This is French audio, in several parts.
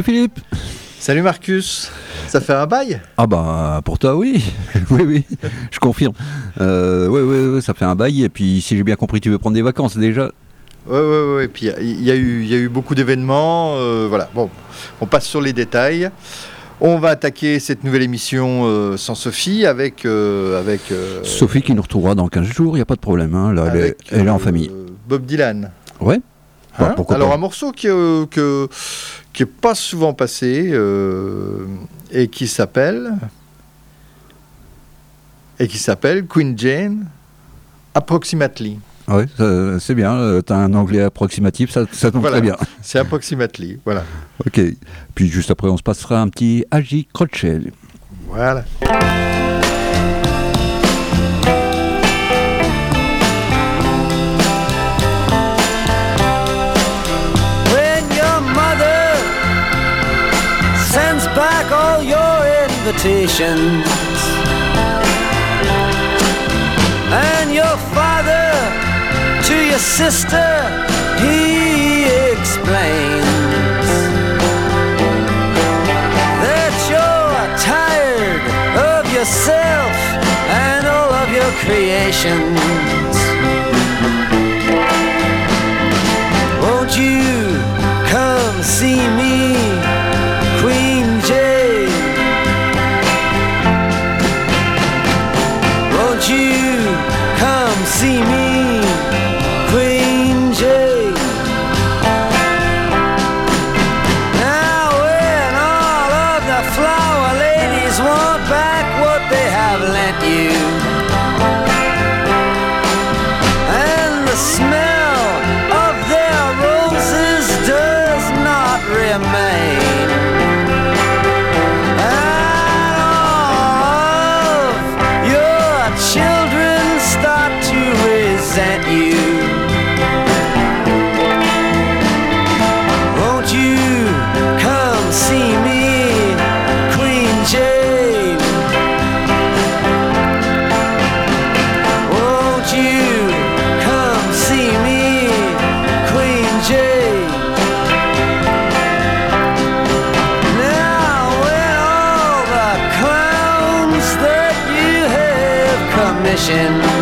Salut Philippe Salut Marcus Ça fait un bail? Ah bah pour toi oui, oui oui, je confirme. Euh, oui, oui, oui, ça fait un bail et puis si j'ai bien compris tu veux prendre des vacances déjà? Ouais, ouais, ouais. Et puis il y, a eu, y a eu beaucoup d'événements. euh, voilà. Bon, on passe sur les détails. On va attaquer cette nouvelle émission euh, sans Sophie avec. euh, avec Sophie qui nous retrouvera dans 15 jours, il n'y a pas de problème, hein, là, elle, est, avec, elle est en famille. Bob Dylan. Ouais Bah, Hein? Alors pas. un morceau que, qui est pas souvent passé euh, et qui s'appelle et qui s'appelle Queen Jane Approximately. Ouais, ça- c'est bien, euh, t'as un anglais approximatif, ça, ça tombe Voilà. très bien. C'est Approximately, voilà. Ok, puis juste après on se passera un petit Agi Crochet. Voilà. Invitations. And your father to your sister he explains that you're tired of yourself and all of your creations. Won't you come see me, Queen see me, mission.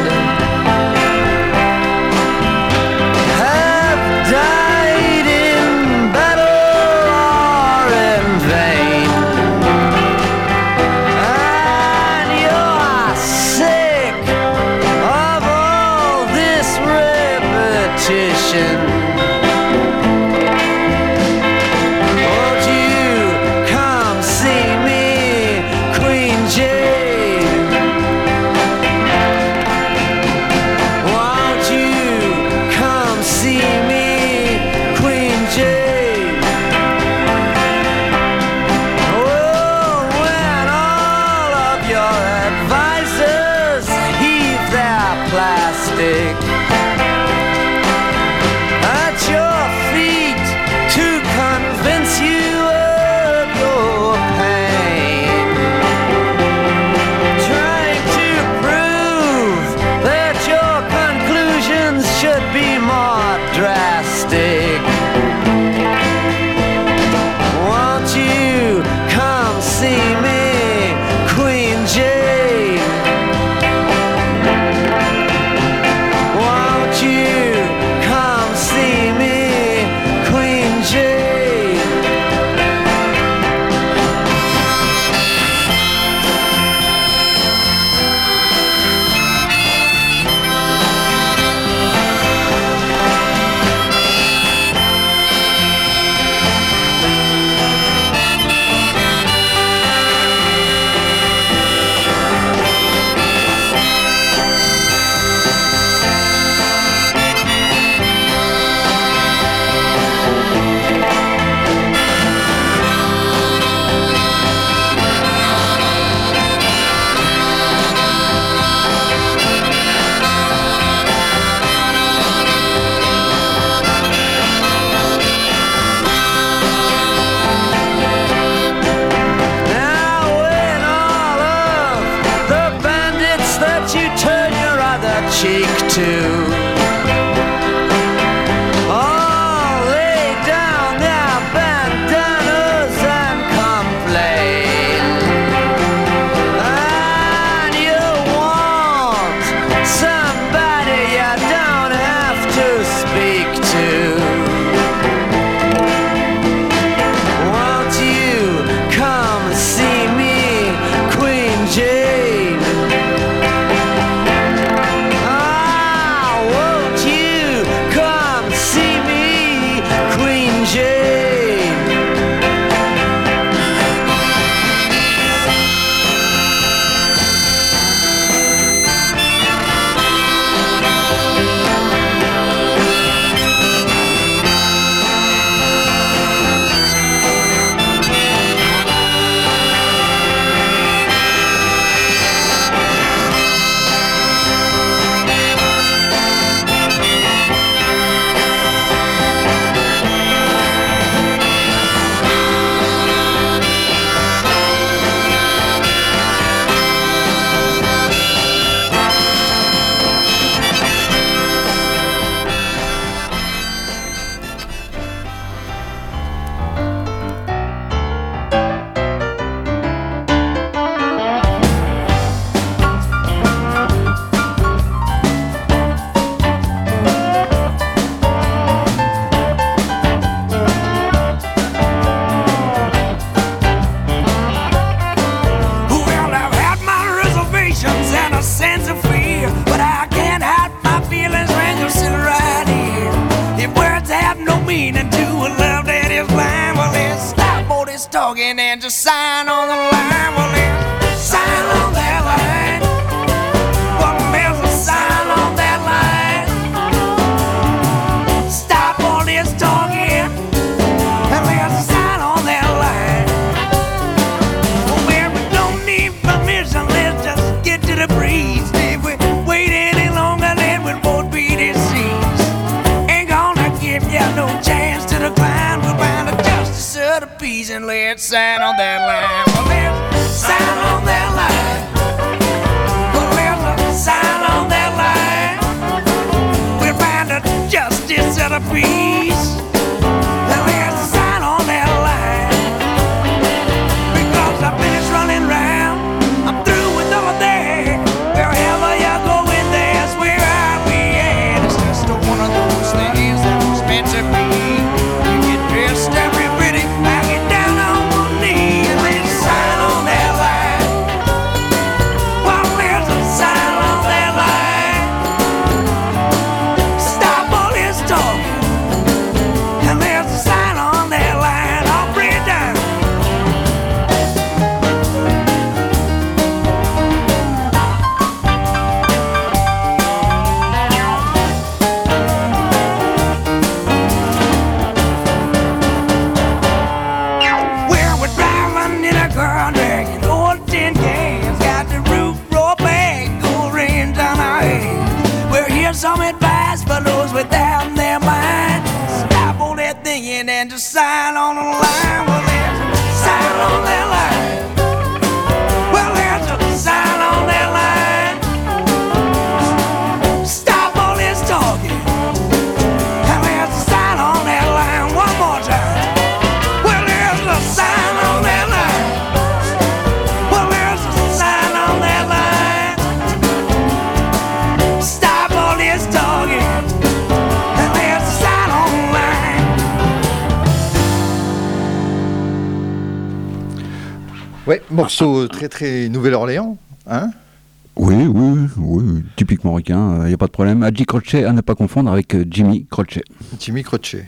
Crochet, à ne pas confondre avec euh, Jimmy Crochet, Jimmy Crochet.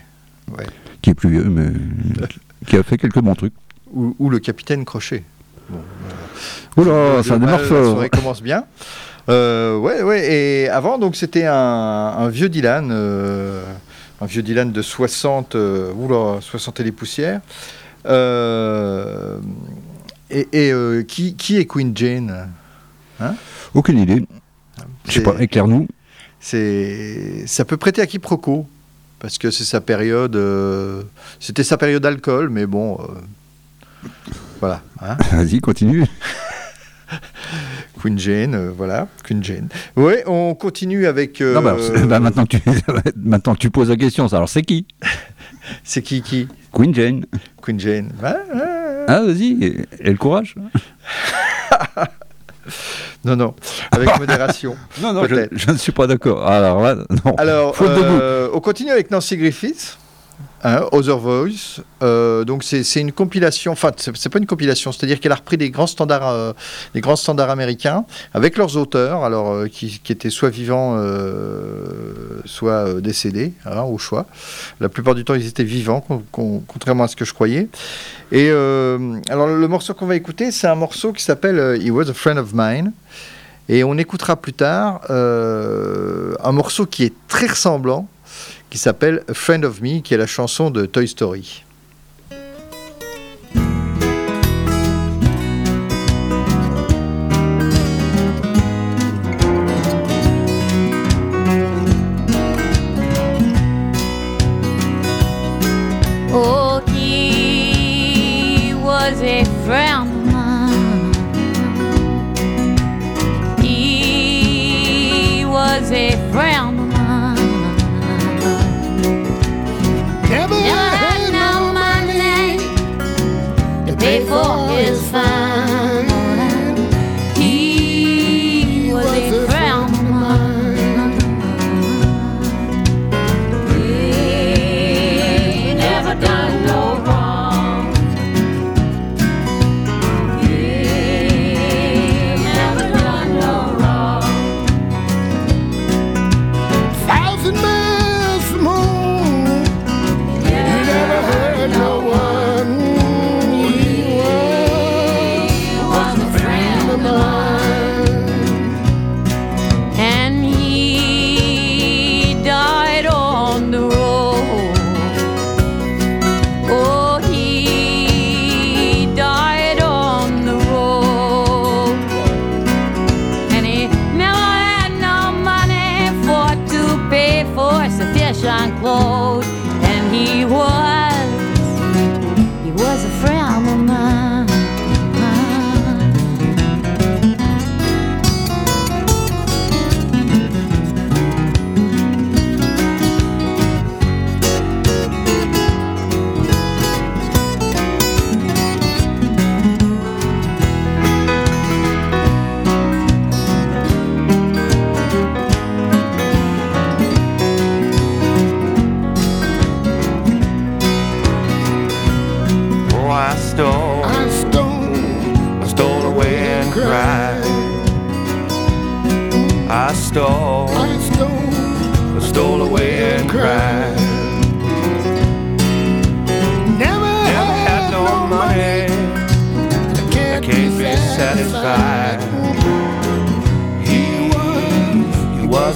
Ouais. qui est plus vieux, mais qui a fait quelques bons trucs. Ou, ou le capitaine Crochet. Oula, Le- ça démarre La soirée commence bien. Euh, ouais, ouais. Et avant, donc, c'était un, un vieux Dylan, euh, un vieux Dylan de 60, euh, oula, 60 et les poussières. Euh, et et, euh, qui, qui est Queen Jane? Aucune idée. Je sais pas, éclaire-nous. C'est, ça peut prêter à quiproquo parce que c'est sa période. euh, c'était sa période d'alcool, mais bon, euh, voilà. hein. Vas-y, continue. Queen Jane, euh, voilà, Queen Jane. Ouais, on continue avec. Non, bah, bah, maintenant, tu, maintenant que tu poses la question, alors c'est qui? C'est qui qui? Queen Jane. Queen Jane. Ah, vas-y, et, et le courage Non, non, avec modération. Non, non, je, ne suis pas d'accord. Alors là, non. Alors, Faute de goût. euh, on continue avec Nancy Griffith. Hein, Other Voice, Euh, donc c'est une compilation, enfin c'est pas une compilation, c'est-à-dire qu'elle a repris des grands standards, euh, des grands standards américains avec leurs auteurs, alors euh, qui, étaient soit vivants, euh, soit euh, décédés, hein, au choix. La plupart du temps ils étaient vivants, con- con- contrairement à ce que je croyais. Et euh, alors le morceau qu'on va écouter, c'est un morceau qui s'appelle euh, He Was a Friend of Mine. Et on écoutera plus tard euh, un morceau qui est très ressemblant, qui s'appelle Friend of Me, qui est la chanson de Toy Story. For his fine.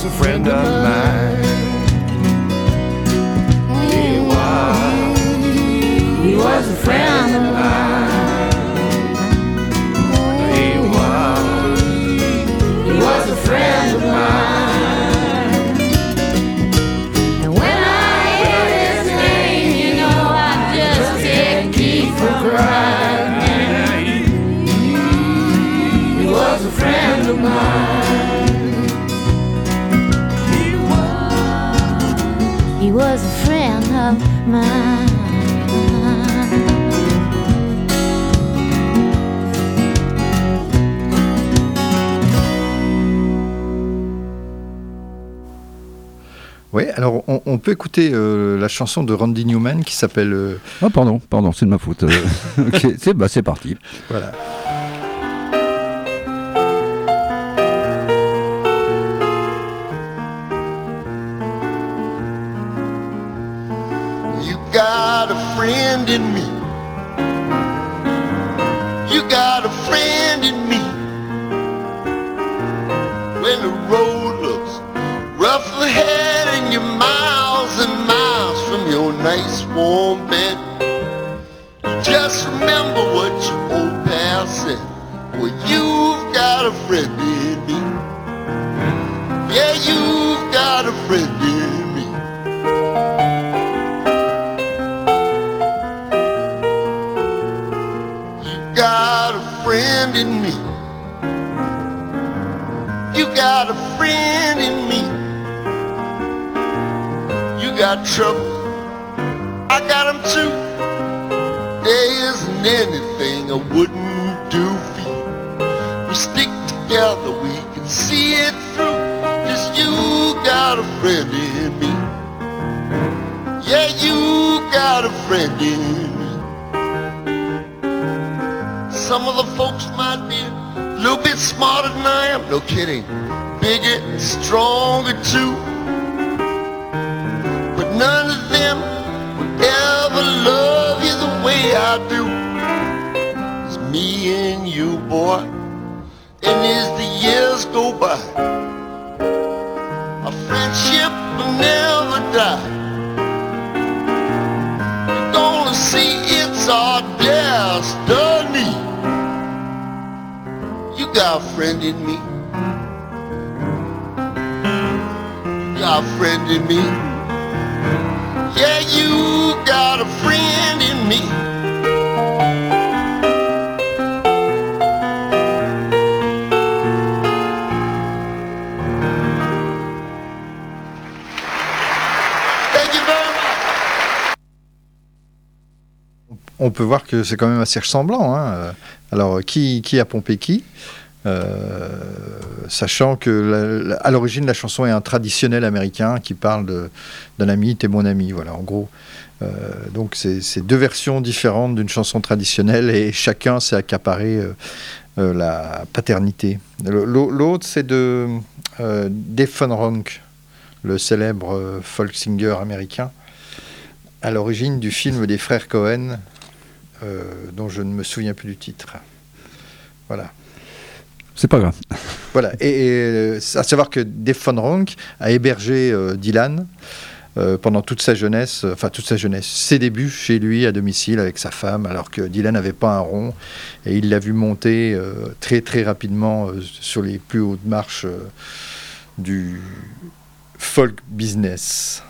A friend of mine. He was, He was a friend Oui, alors on, on peut écouter euh, la chanson de Randy Newman qui s'appelle. euh, Ah, pardon, pardon, c'est de ma faute. Euh, ok, c'est bah, parti. voilà. Friend in me. You got a friend in me. When the road looks rough ahead and you're miles and miles from your nice warm bed, just remember what your old pal said. Well, you've got a friend in me. Yeah, you've got a friend friend in me. You got a friend in me. You got trouble. I got 'em too. There isn't anything I wouldn't do for you. We stick together, we can see it through. Just you got a friend in me. Yeah, you got a friend in me. Some of the folks might be a little bit smarter than I am, no kidding. Bigger and stronger too. But none of them would ever love you the way I do. It's me and you, boy. And as the years go by, our friendship will never die. Gonna see it's our destiny. Got a friend in me. Got a friend in me. Yeah, you got a friend in me. On peut voir que c'est quand même assez ressemblant. hein. Alors, qui, qui a pompé qui? Sachant que à l'origine, la chanson est un traditionnel américain qui parle d'un ami, t'es mon ami. Voilà, en gros. Euh, donc, c'est deux versions différentes d'une chanson traditionnelle et chacun s'est accaparé euh, euh, la paternité. L'autre, c'est de euh, Ronk, le célèbre euh, folk singer américain, à l'origine du film des frères Cohen, euh, dont je ne me souviens plus du titre. Voilà. C'est pas grave. Voilà. Et, euh, à savoir que Dave Von Ronk a hébergé euh, Dylan euh, pendant toute sa jeunesse, enfin toute sa jeunesse, ses débuts chez lui à domicile avec sa femme, alors que Dylan n'avait pas un rond. Et il l'a vu monter très très rapidement sur les plus hautes marches du folk business.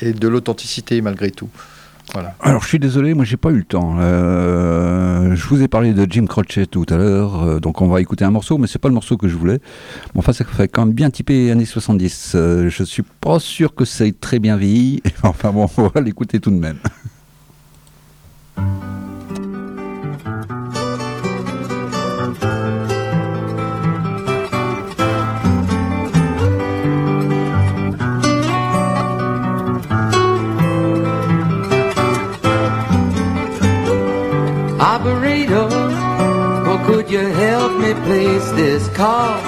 et de l'authenticité malgré tout. Alors je suis désolé, moi j'ai pas eu le temps. Euh, je vous ai parlé de Jim Croce tout à l'heure, euh, donc on va écouter un morceau, mais c'est pas le morceau que je voulais. Bon, enfin, ça fait quand même bien typé années 70. Euh, je suis pas sûr que ait très bien vieilli. Enfin bon, on va l'écouter tout de même. Help me place this call?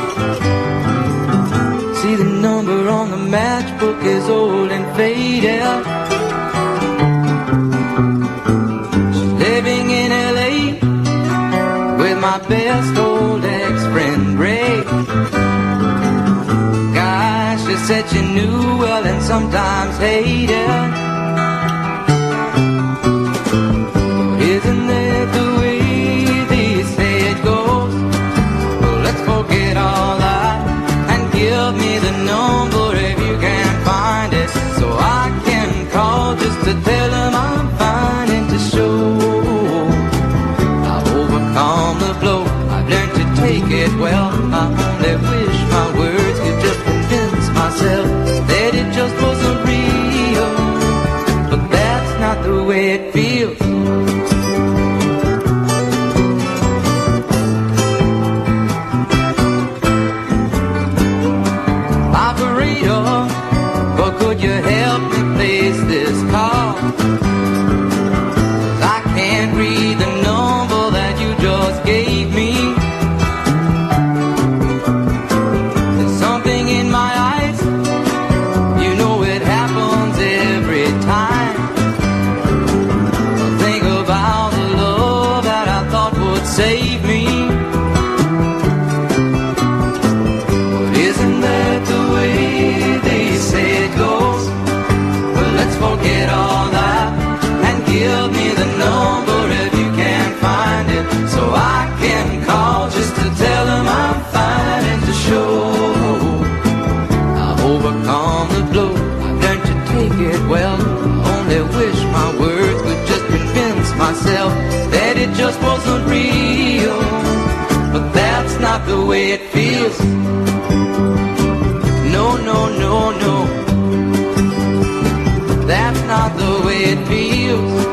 See the number on the matchbook is old and faded. She's living in LA with my best old ex-friend Ray. Gosh, she said she knew well and sometimes hated. Just wasn't real, but that's not the way it feels. No, no, no, no. That's not the way it feels.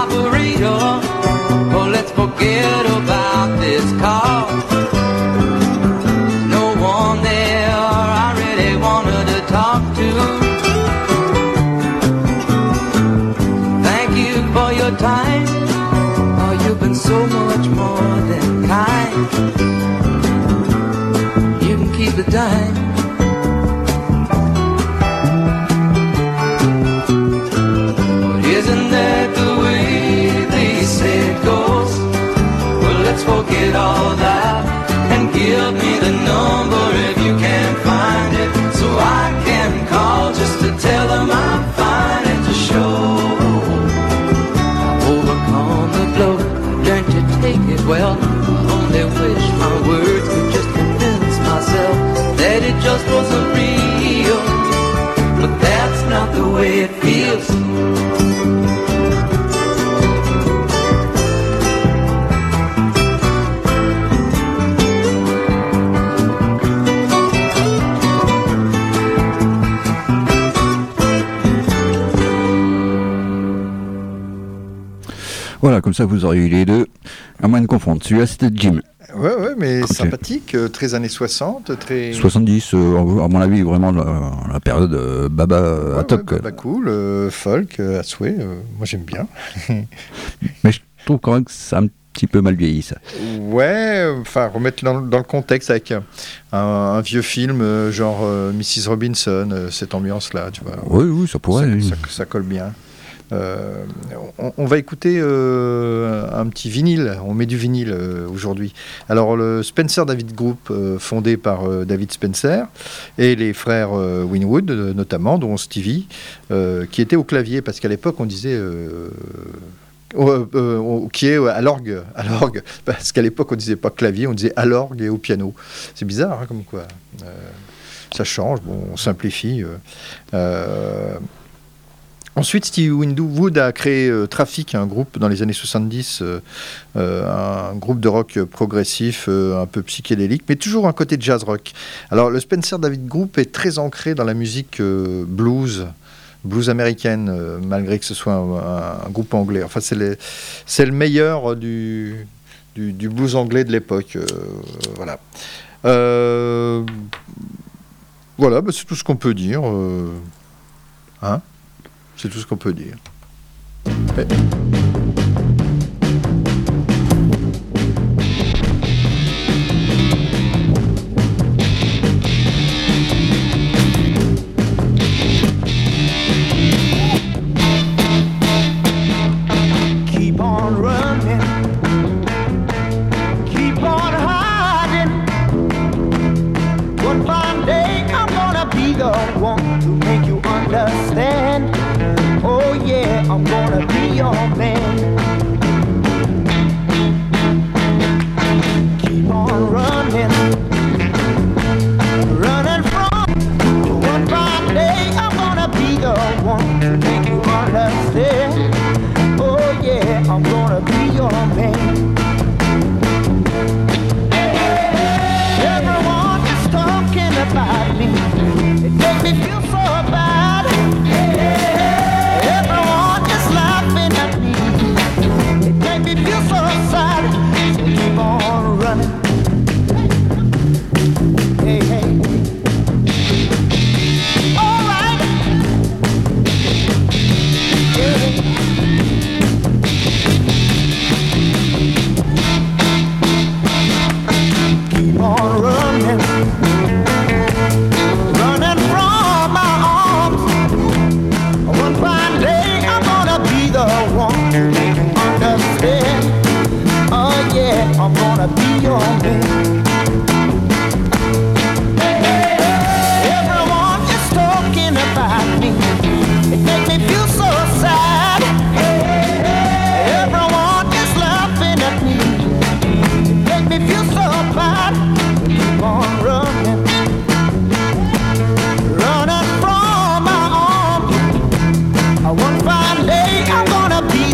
Operator, well, let's forget forget all that and give me the number if you can't find it, so I can call just to tell them I'm fine and to show I've overcome the blow. Learned to take it well. I only wish my words could just convince myself that it just wasn't real. But that's not the way it feels. Comme ça vous aurez eu les deux, à moins de confondre. Celui-là c'était Jim. Ouais, ouais, mais sympathique, euh, très années 60, très. 70, euh, à mon avis, vraiment la, la période euh, Baba Ouais, à ouais, bah, cool, euh, folk, euh, à souhait, moi j'aime bien. Mais je trouve quand même que c'est un petit peu mal vieilli ça. Ouais, enfin remettre dans, dans le contexte avec un, un- un vieux film genre Mrs. Robinson, cette ambiance-là, tu vois. Oui, oui, ça pourrait. ça, oui. ça- ça colle bien. Euh, on, va écouter euh, un petit vinyle, on met du vinyle euh, aujourd'hui. Alors le Spencer David Group, fondé par David Spencer, et les frères Winwood notamment, dont Stevie, qui était au clavier, parce qu'à l'époque on disait... qui est à l'orgue, à l'orgue, parce qu'à l'époque on disait pas clavier, on disait à l'orgue et au piano. C'est bizarre, hein, comme quoi. Ça change, bon, on simplifie. Ensuite, Steve Winwood a créé euh, Traffic, un groupe dans les années 70, euh, euh, un groupe de rock progressif, euh, un peu psychédélique, mais toujours un côté jazz rock. Alors, le Spencer David Group est très ancré dans la musique euh, blues, blues américaine, malgré que ce soit un, groupe anglais. Enfin, c'est le meilleur du, blues anglais de l'époque. voilà. Voilà, bah, c'est tout ce qu'on peut dire. hein? C'est tout ce qu'on peut dire.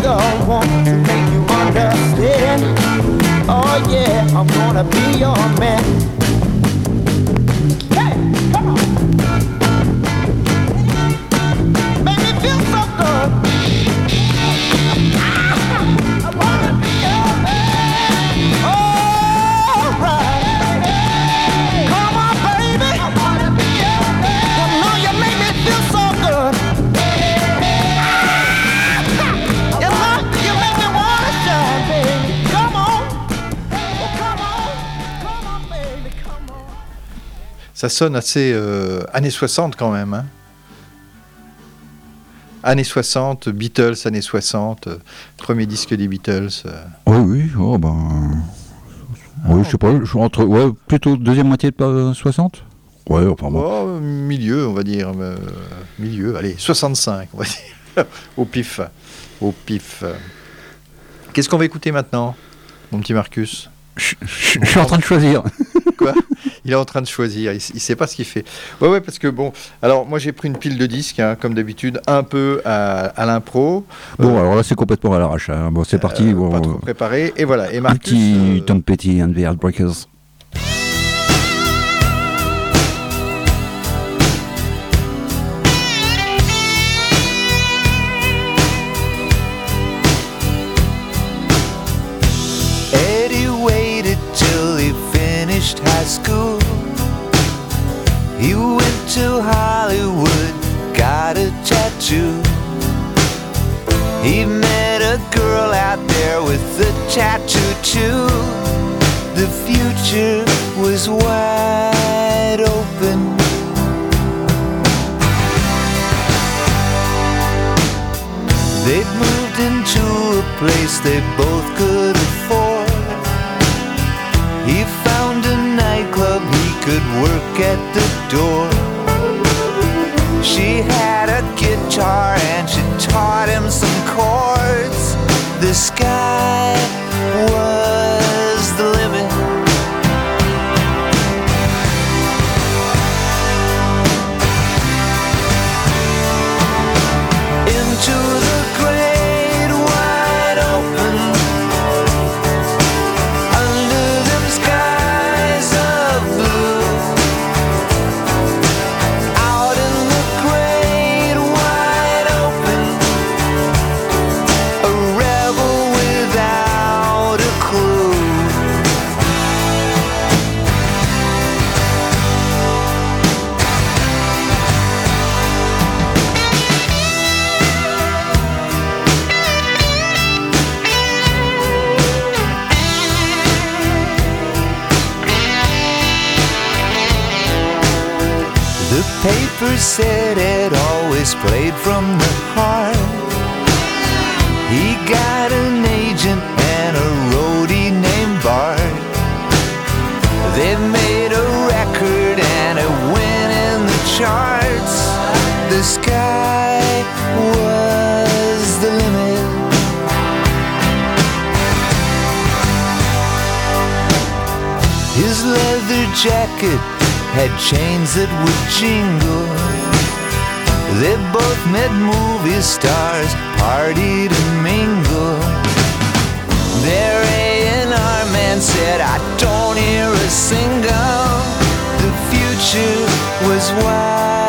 The one to make you understand. Oh yeah, I'm gonna be your man. Ça sonne assez euh, années 60 quand même. hein. Années 60, Beatles, années 60, euh, premier disque des Beatles. euh. Oui, oui, oh, ben. Oui, je sais pas, je suis entre. Ouais, plutôt deuxième moitié de pas 60 Ouais, enfin bon. Oh, milieu, on va dire. milieu, allez, 65, on va dire. Au pif. Au pif. Qu'est-ce qu'on va écouter maintenant, mon petit Marcus? Je je- je suis en train de choisir. Quoi? Il est en train de choisir, il, il sait pas ce qu'il fait. Ouais, ouais, parce que bon, alors moi j'ai pris une pile de disques, hein, comme d'habitude, un peu à, à l'impro. Bon, Euh, alors là, c'est complètement à l'arrache. hein. Bon, c'est parti. euh, bon, pas trop préparé. Et voilà, et Marcus. petit euh, Tom Petty and the Heartbreakers. To Hollywood, got a tattoo. He met a girl out there with a tattoo too. The future was wide open. They'd moved into a place they both could afford. He found a nightclub he could work at the door. She had a guitar and she taught him some chords. The sky was papers said it always played from the heart. He got an agent and a roadie named Bart. They made a record and it went in the charts. The sky was the limit. His leather jacket had chains that would jingle. They both met movie stars, partied and mingled. Their A&R man said, I don't hear a single. The future was wide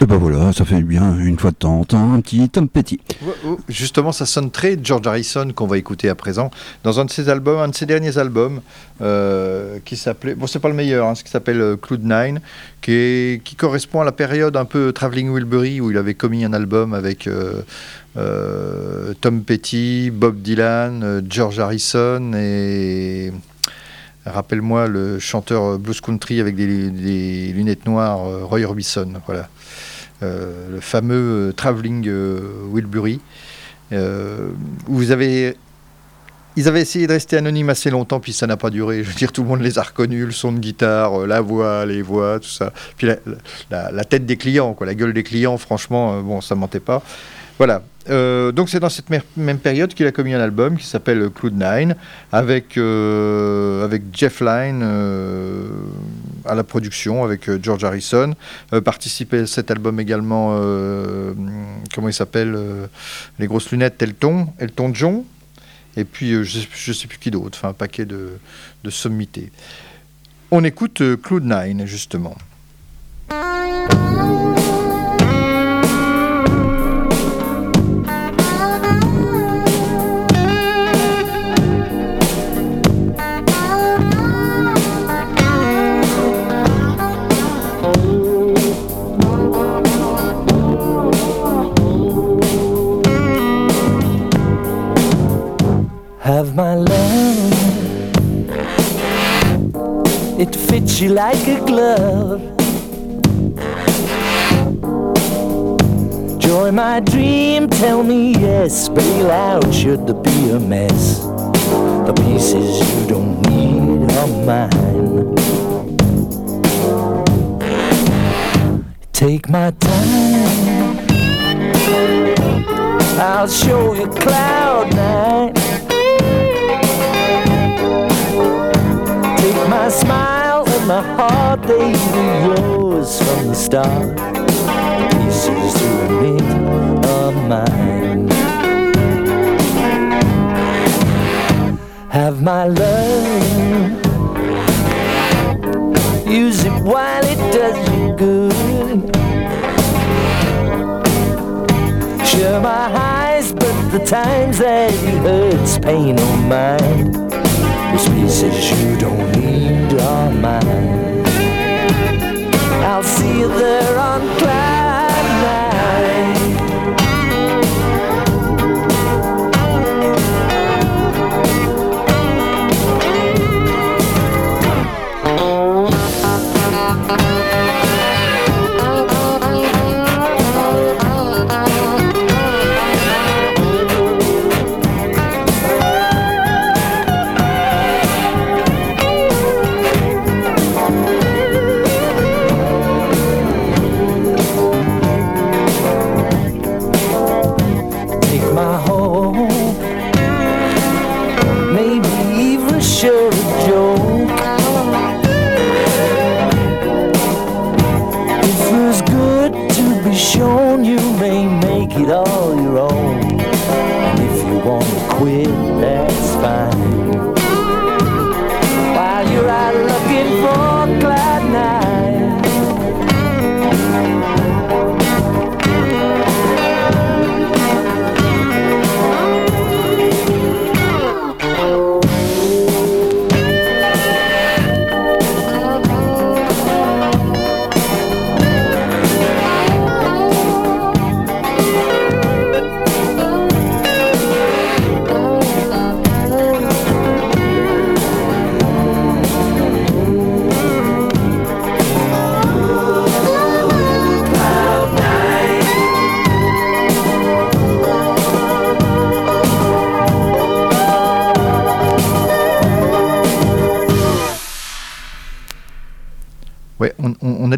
Et ben voilà, ça fait bien une fois de temps en temps un petit Tom Petty. Ouais, oh, Justement, ça sonne très George Harrison qu'on va écouter à présent dans un de ses albums, un de ses derniers albums euh, qui s'appelait, bon c'est pas le meilleur, hein, ce qui s'appelle euh, Cloud Nine, qui, correspond à la période un peu Traveling Wilbury où il avait commis un album avec euh, Tom Petty, Bob Dylan, George Harrison et rappelle-moi le chanteur blues country avec des, des lunettes noires, Roy Orbison, voilà. Euh, le fameux euh, Traveling euh, Wilbury. Où vous avez ils avaient essayé de rester anonymes assez longtemps, puis ça n'a pas duré. Je veux dire, tout le monde les a reconnus, le son de guitare, la voix, les voix, tout ça. Puis la, la- tête des clients, quoi, la gueule des clients, franchement, bon, ça mentait pas. Voilà. Euh, donc c'est dans cette même période qu'il a commis un album qui s'appelle Cloud Nine, avec, euh, avec Jeff Lynne euh, à la production, avec euh, George Harrison. Euh, participé à cet album également, euh, comment il s'appelle euh, Les grosses lunettes, Elton, Elton John. Et puis, euh, je ne sais plus qui d'autre, enfin un paquet de, sommités. On écoute euh, Cloud Nine, justement. My love. It fits you like a glove. Joy, my dream, tell me yes. Bail out should there be a mess. The pieces you don't need are mine. Take my time. I'll show you cloud nine. My smile and my heart, they were yours from the start. Pieces you admit are mine. Have my love. Use it while it does you good. Share my highs, but the times that it hurts, pain or Those pieces you don't need are mine. I'll see you there on cloud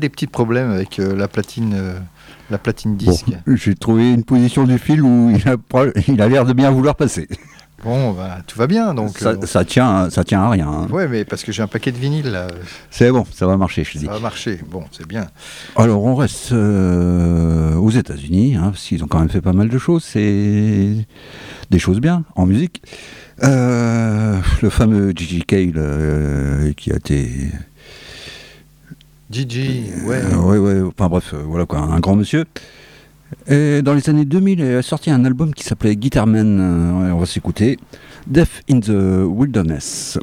des petits problèmes avec euh, la platine, euh, la platine Bon, disque. j'ai trouvé une position du fil où il a, pas- il a l'air de bien vouloir passer. Bon, bah, tout va bien donc. ça, euh, ça tient, ça tient à rien. hein. Ouais, mais parce que j'ai un paquet de vinyles là, C'est bon, ça va marcher, je te dis. ça va marcher. Bon, c'est bien. Alors, on reste euh, aux États-Unis, hein, parce qu'ils ont quand même fait pas mal de choses. C'est des choses bien en musique. Euh, le fameux Gigi Cale, euh, qui a été. Gigi, ouais. Euh, ouais, ouais, enfin bref, euh, voilà quoi, un grand monsieur. Et dans les années 2000, il a sorti un album qui s'appelait Guitarman. euh, ouais, on va s'écouter. Death in the Wilderness.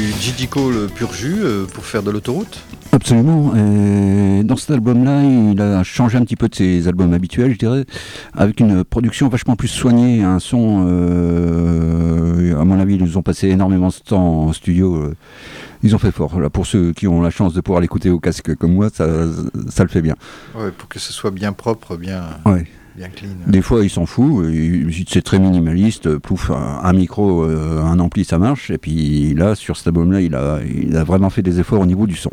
Musicaux le pur jus euh, pour faire de l'autoroute. Absolument. Et dans cet album-là, il a changé un petit peu de ses albums habituels, je dirais, avec une production vachement plus soignée, un son. euh, à mon avis, ils ont passé énormément de temps en studio. euh, Ils ont fait fort. Là, pour ceux qui ont la chance de pouvoir l'écouter au casque comme moi, ça, ça le fait bien. Ouais, pour que ce soit bien propre, bien, Ouais. Des fois, il s'en fout. C'est très minimaliste. Plouf, un, micro, euh, un ampli, ça marche. Et puis là, sur cet album-là, il a vraiment fait des efforts au niveau du son.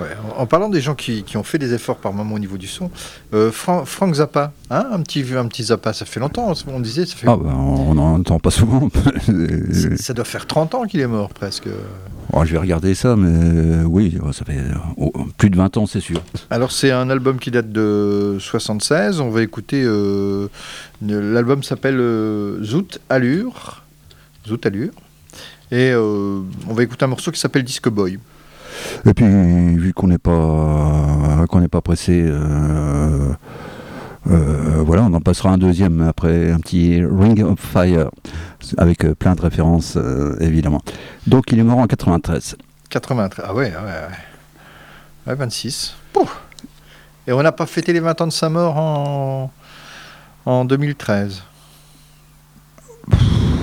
Ouais, en, en parlant des gens qui, qui ont fait des efforts par moment au niveau du son, euh, Fran- Frank Zappa, hein, un, petit, un petit Zappa, ça fait longtemps, on disait, ça fait Ah, bah, on n'en entend pas souvent. Ça- doit faire 30 ans qu'il est mort presque. Oh, je vais regarder ça, mais euh, oui, ça fait oh, plus de 20 ans, c'est sûr. Alors c'est un album qui date de 76. On va écouter. euh, L'album s'appelle euh, Zoot Allure. Zoot Allure. Et euh, on va écouter un morceau qui s'appelle Disco Boy. Et puis, vu qu'on n'est pas, qu'on n'est pas pressé, euh, euh, voilà, on en passera un deuxième après un petit Ring of Fire, avec euh, plein de références, euh, évidemment. Donc, il est mort en 93. 93. Ah ouais, ah ouais, ouais. Ouais, 26. Pouf. Et on n'a pas fêté les 20 ans de sa mort en, en 2013.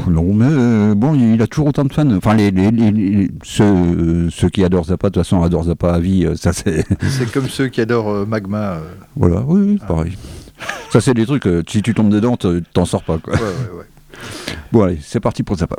Non, mais euh, bon, il a toujours autant de fans. Enfin, les, les- ceux, ceux qui adorent Zappa, de toute façon, adorent Zappa à vie. euh, Ça, c'est. C'est comme ceux qui adorent euh, Magma. Voilà, oui, oui, pareil. Ça, c'est des trucs, si tu tombes dedans, te- t'en sors pas. Quoi. Ouais, ouais, ouais. Bon, allez, c'est parti pour Zappa.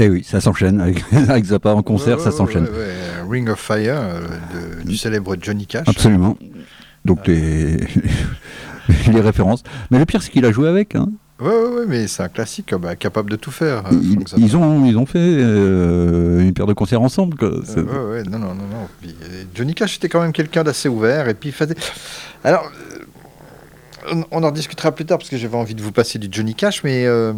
Eh oui, ça s'enchaîne. Avec, avec Zappa en concert, Ouais, ça s'enchaîne. ouais, ouais. Ring of Fire euh, de- du célèbre Johnny Cash. Absolument. Donc les, les références. Mais le pire, c'est qu'il a joué avec. Hein. Ouais, ouais, ouais, mais c'est un classique, bah, capable de tout faire. euh, Ils, ont, ils ont fait euh, une paire de concerts ensemble. quoi. Euh, ouais, ouais, non, non, non, non. Puis, euh, Johnny Cash était quand même quelqu'un d'assez ouvert et puis. Alors, euh, on, on en discutera plus tard parce que j'avais envie de vous passer du Johnny Cash, mais euh,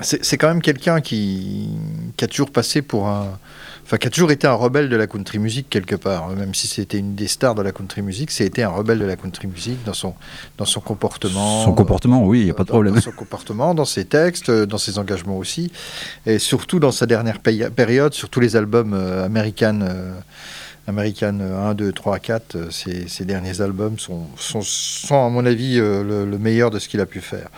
c'est quand même quelqu'un qui, qui a toujours passé pour un. Enfin, qui a toujours été un rebelle de la country music quelque part, même si c'était une des stars de la country music, c'était un rebelle de la country music dans son, dans son comportement. Son comportement, oui, il n'y a pas de problème. Dans son comportement, dans ses textes, euh, dans ses engagements aussi, et surtout dans sa dernière période, sur tous les albums euh, American, euh, American euh, 1, 2, 3, 4, euh, ces, ces derniers albums sont, sont, sont, à mon avis, euh, le, le meilleur de ce qu'il a pu faire.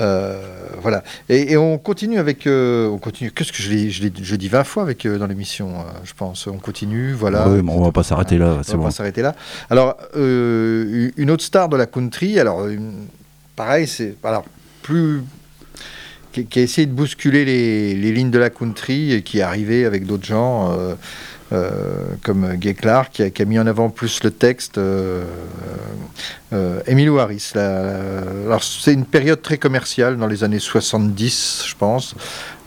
Euh, voilà. Et, et on continue avec. euh, on continue. Qu'est-ce que je l'ai, je l'ai je l'ai dit 20 fois avec, euh, dans l'émission, je pense. On continue, voilà. Ouais, bon, on va pas s'arrêter là, On va bon. pas s'arrêter là. Alors, une autre star de la country, alors, une- pareil, c'est. Alors, plus. Qui, a essayé de bousculer les, les lignes de la country et qui est arrivé avec d'autres gens. euh, comme Gay Clark, qui a, mis en avant plus le texte, euh, euh, Emilio Harris. alors, c'est une période très commerciale dans les années 70, je pense.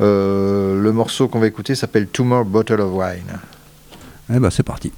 Euh, le morceau qu'on va écouter s'appelle Two More Bottle of Wine. Eh ben, c'est parti.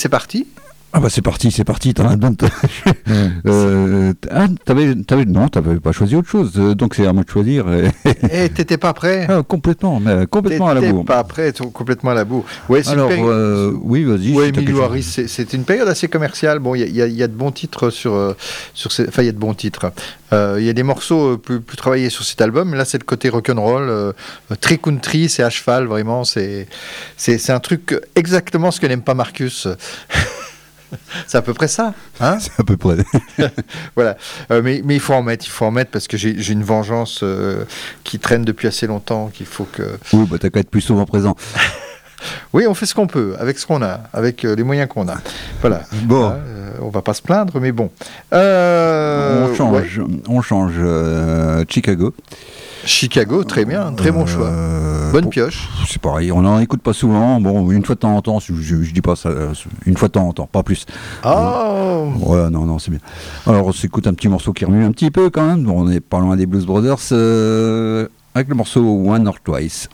C'est parti. Ah bah c'est parti, c'est parti, t'en as euh, ah, t'avais, t'avais, non, t'avais pas choisi autre chose, euh, donc c'est à moi de choisir. et- t'étais pas prêt Ah, complètement, mais complètement à la T'étais bourre. pas prêt, complètement à la boue. Ouais, Alors, euh, oui, vas-y. Ouais, Emilio. Harris, c'est- c'est une période assez commerciale. Bon, il y, a- y y de bons titres sur, euh, sur ces... Enfin, il y a de bons titres. Euh, Il y a des morceaux euh, plus, plus travaillés sur cet album. Là, c'est le côté rock'n'roll, euh, très country, c'est à cheval, vraiment. C'est c'est c'est un truc exactement ce que n'aime pas Marcus. c'est à peu près ça. Hein C'est à peu près. voilà. Euh, mais, mais il faut en mettre, il faut en mettre parce que j'ai j'ai une vengeance euh, qui traîne depuis assez longtemps qu'il faut que... oui, bah t'as qu'à être plus souvent présent. Oui, on fait ce qu'on peut, avec ce qu'on a, avec euh, les moyens qu'on a. Voilà. Bon. Euh, on va pas se plaindre, mais bon. On change, on change Chicago. Ouais. Chicago, très bien, très bon choix. Euh, Bonne bon, pioche. C'est pareil, on n'en écoute pas souvent. Bon, une fois de temps en temps, je, je- je dis pas ça, euh, une fois de temps en temps, pas plus. Oh Voilà, non, non, c'est bien. Alors, on s'écoute un petit morceau qui remue un petit peu quand même. Bon, on n'est pas loin des Blues Brothers euh, avec le morceau One or Twice.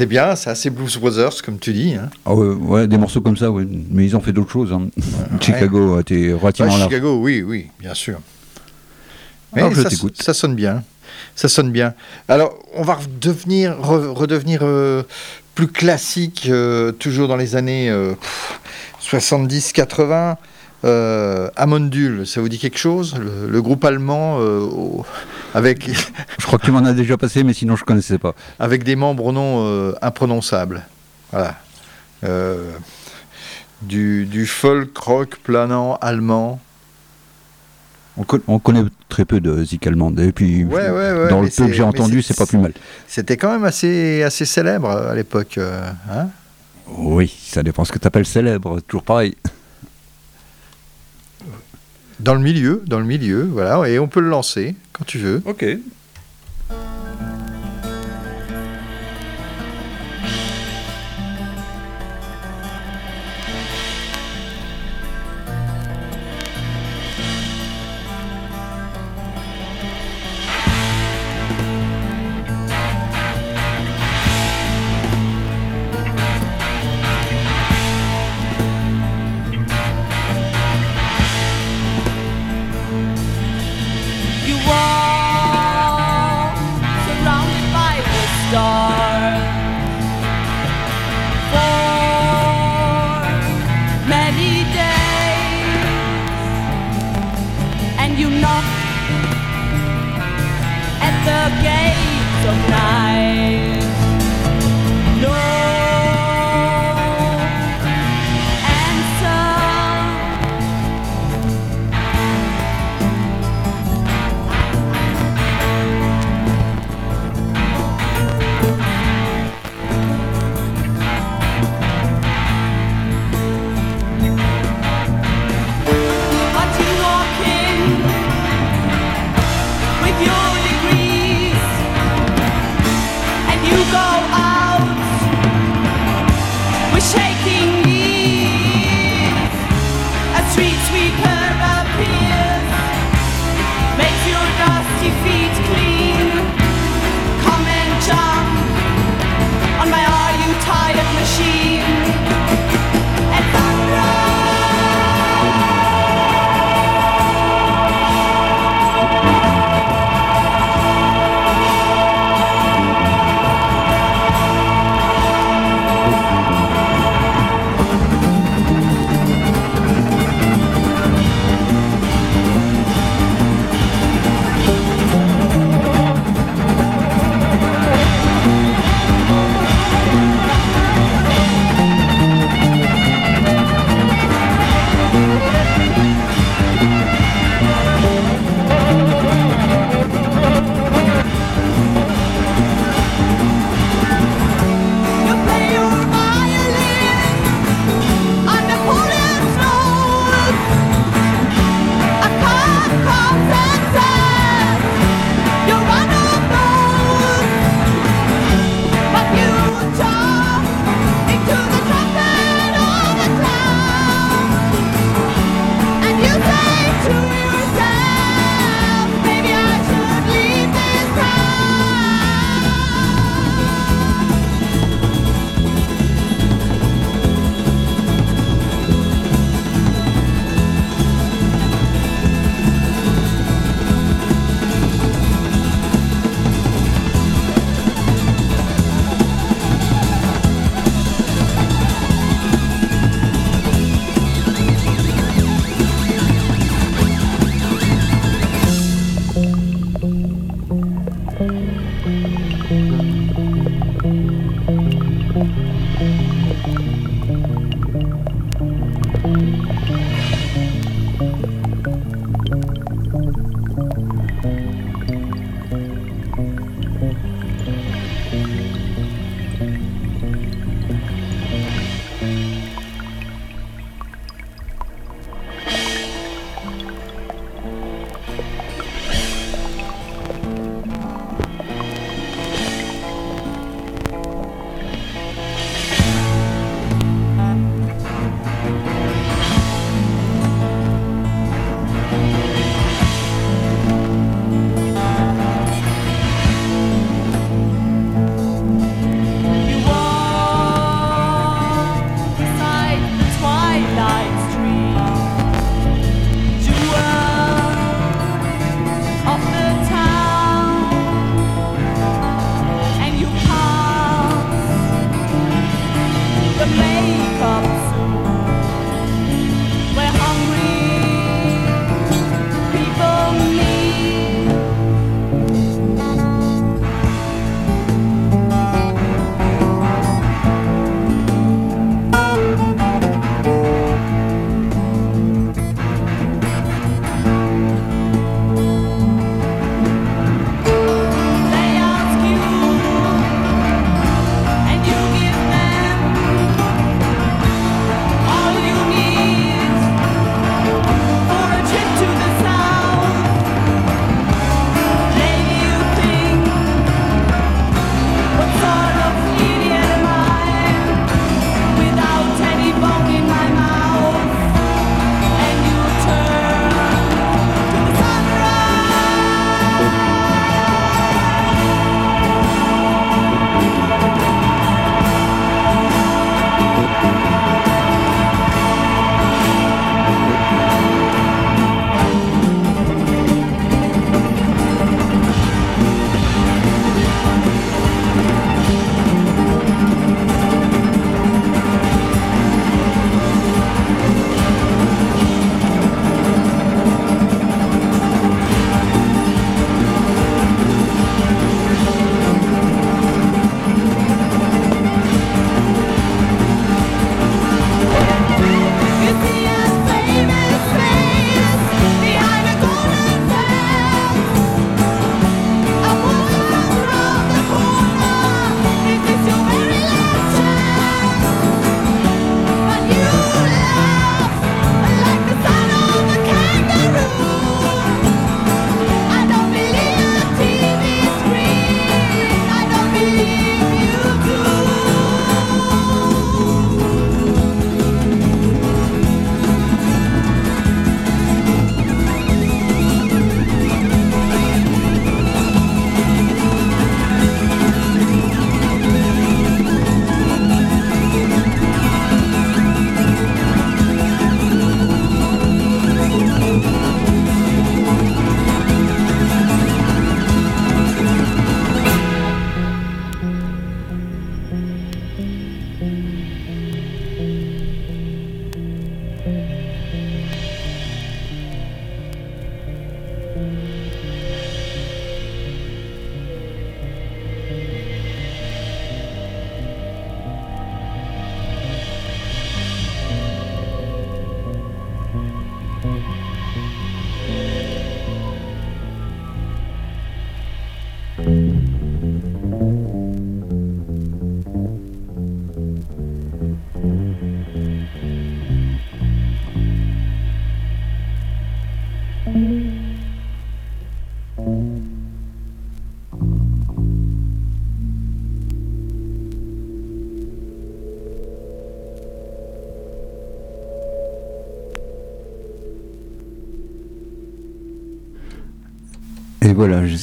C'est bien, c'est assez Blues Brothers, comme tu dis. Hein. Ah ouais, ouais, des morceaux comme ça, ouais. mais ils ont fait d'autres choses. hein. Chicago a été relativement Ouais, large. Chicago, oui, oui, bien sûr. Mais Alors, je ça, t'écoute. ça sonne bien. Ça sonne bien. Alors, on va redevenir, re- redevenir euh, plus classique, euh, toujours dans les années 70-80. Euh, Amondul, ça vous dit quelque chose? Le, le groupe allemand euh, au- je crois que tu m'en as déjà passé, mais sinon je ne connaissais pas. Avec des membres non euh, imprononçables. Voilà. Euh, du, folk rock planant allemand. On, connaît très peu de zik allemande. Et puis, dans le peu que j'ai entendu, c'est pas plus mal. C'était quand même assez, assez célèbre euh, à l'époque. Euh, hein? Oui, ça dépend ce que tu appelles célèbre. Toujours pareil. Dans le milieu, dans le milieu, voilà, et on peut le lancer quand tu veux. Ok,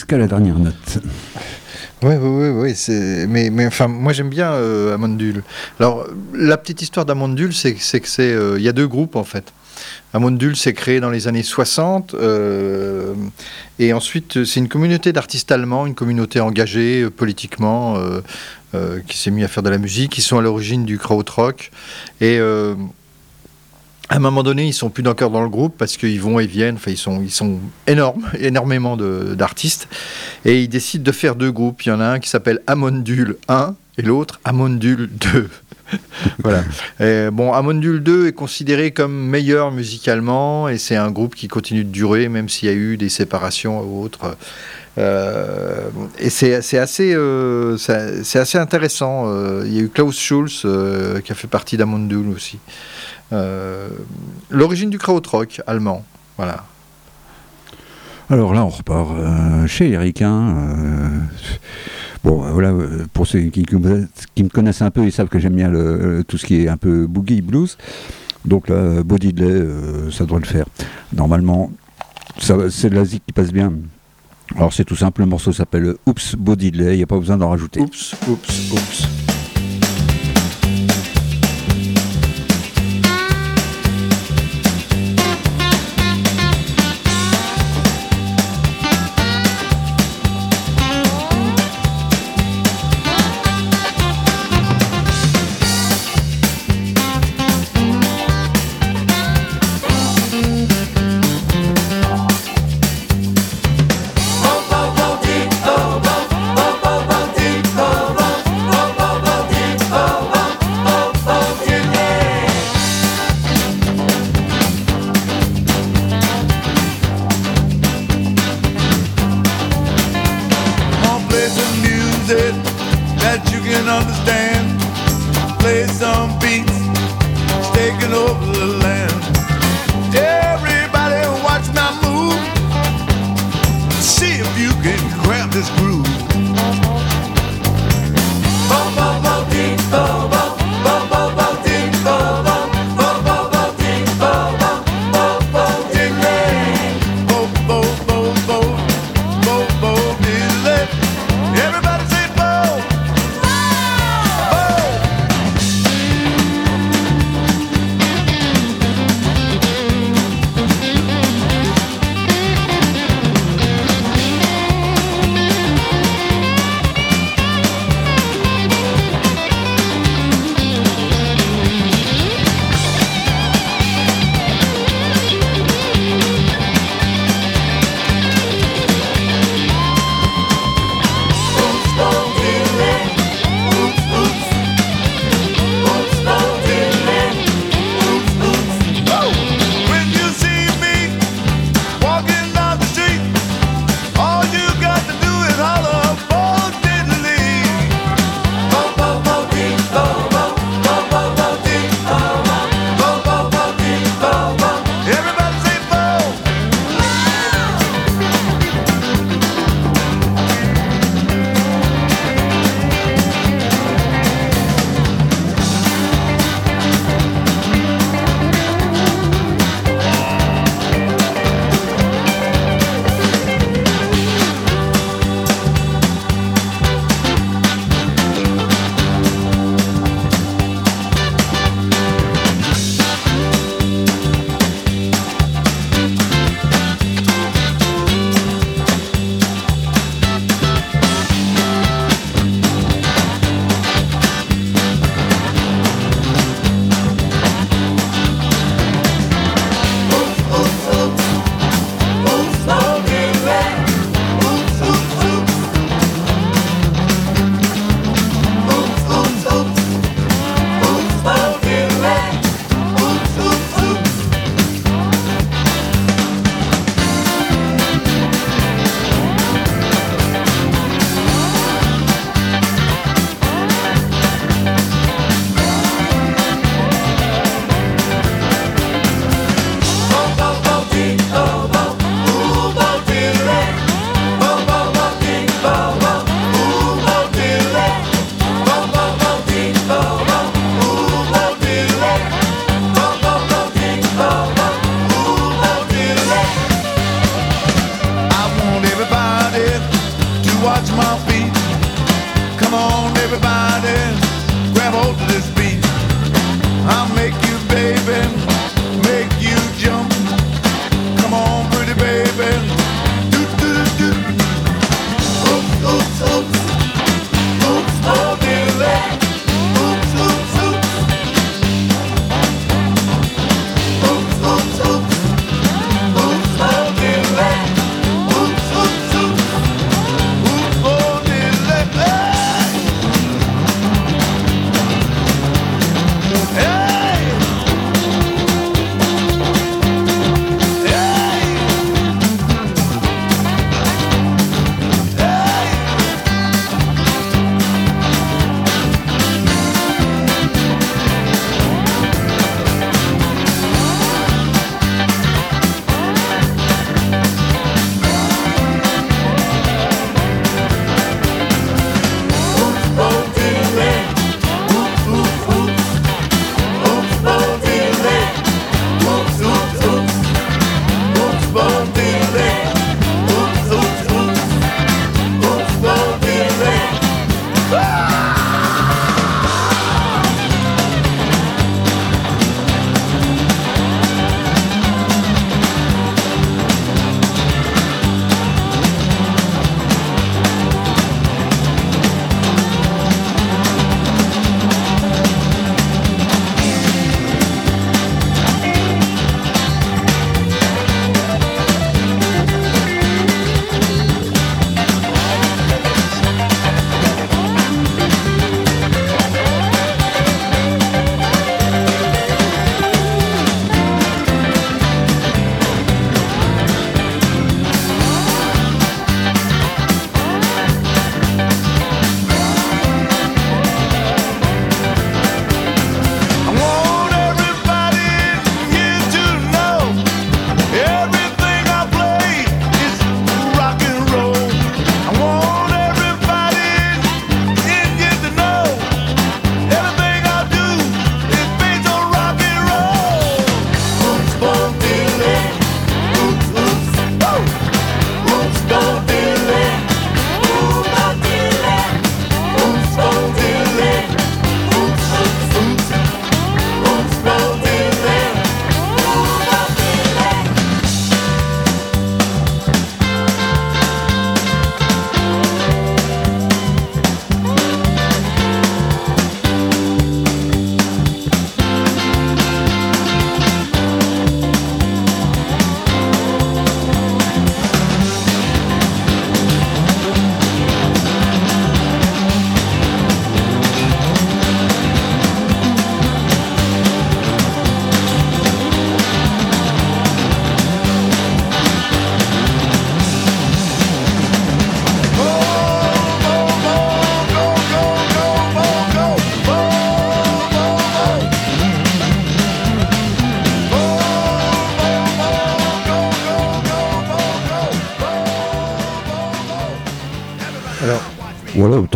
jusqu'à la dernière note. Oui, oui, oui, oui. Mais, mais enfin, moi j'aime bien euh. Alors, la petite histoire d'Amondul, c'est que c'est euh, il y a deux groupes en fait. Amondul s'est créé dans les années 60 euh, et ensuite euh, c'est une communauté d'artistes allemands, une communauté engagée euh, politiquement euh, euh, qui s'est mis à faire de la musique, qui sont à l'origine du krautrock et euh, à un moment donné, ils sont plus encore dans le groupe parce qu'ils vont et viennent. Enfin, ils sont, énormes, énormément d'artistes. Et ils décident de faire deux groupes. Il y en a un qui s'appelle Amondul 1 et l'autre Amondul 2. voilà. Bon, Amondul 2 est considéré comme meilleur musicalement et c'est un groupe qui continue de durer même s'il y a eu des séparations ou autres. Euh, et c'est assez, euh, c'est assez intéressant. Euh, il y a eu Klaus Schulz qui a fait partie d'Amondul aussi. L'origine du krautrock allemand. Voilà. Alors là, on repart chez Eric. hein, bon, voilà, pour ceux qui, me connaissent un peu, ils savent que j'aime bien tout ce qui est un peu boogie blues. Donc là, Body Delay, ça doit le faire. Normalement, c'est de la zik qui passe bien. Alors c'est tout simple, le morceau s'appelle Oops Body Delay, il n'y a pas besoin d'en rajouter. Oups, oups, oups.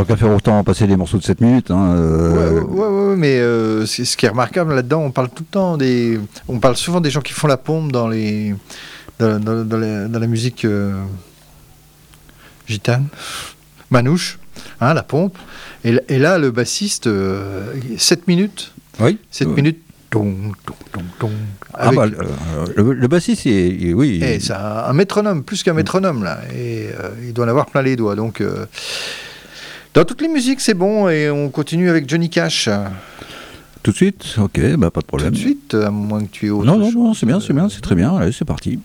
Tant qu'à faire autant passer des morceaux de 7 minutes. hein, euh, ouais, ouais, ouais, mais euh, ce qui est remarquable là-dedans, on parle tout le temps des. On parle souvent des gens qui font la pompe dans les. dans, dans- dans la, dans la musique euh, gitane, manouche, hein, la pompe. Et, là, le bassiste, 7 minutes. Oui. 7 Oui. minutes. Ah bah, le, le- le bassiste, il- il- oui. et c'est un, un métronome, plus qu'un métronome, là. Et euh, il doit en avoir plein les doigts. Donc, euh, dans toutes les musiques, c'est bon. Et on continue avec Johnny Cash. Tout de suite Ok, bah, pas de Tout problème. de suite, à moins que tu aies autre Non, non, non, c'est bien, c'est bien, c'est très bien. Allez, c'est parti.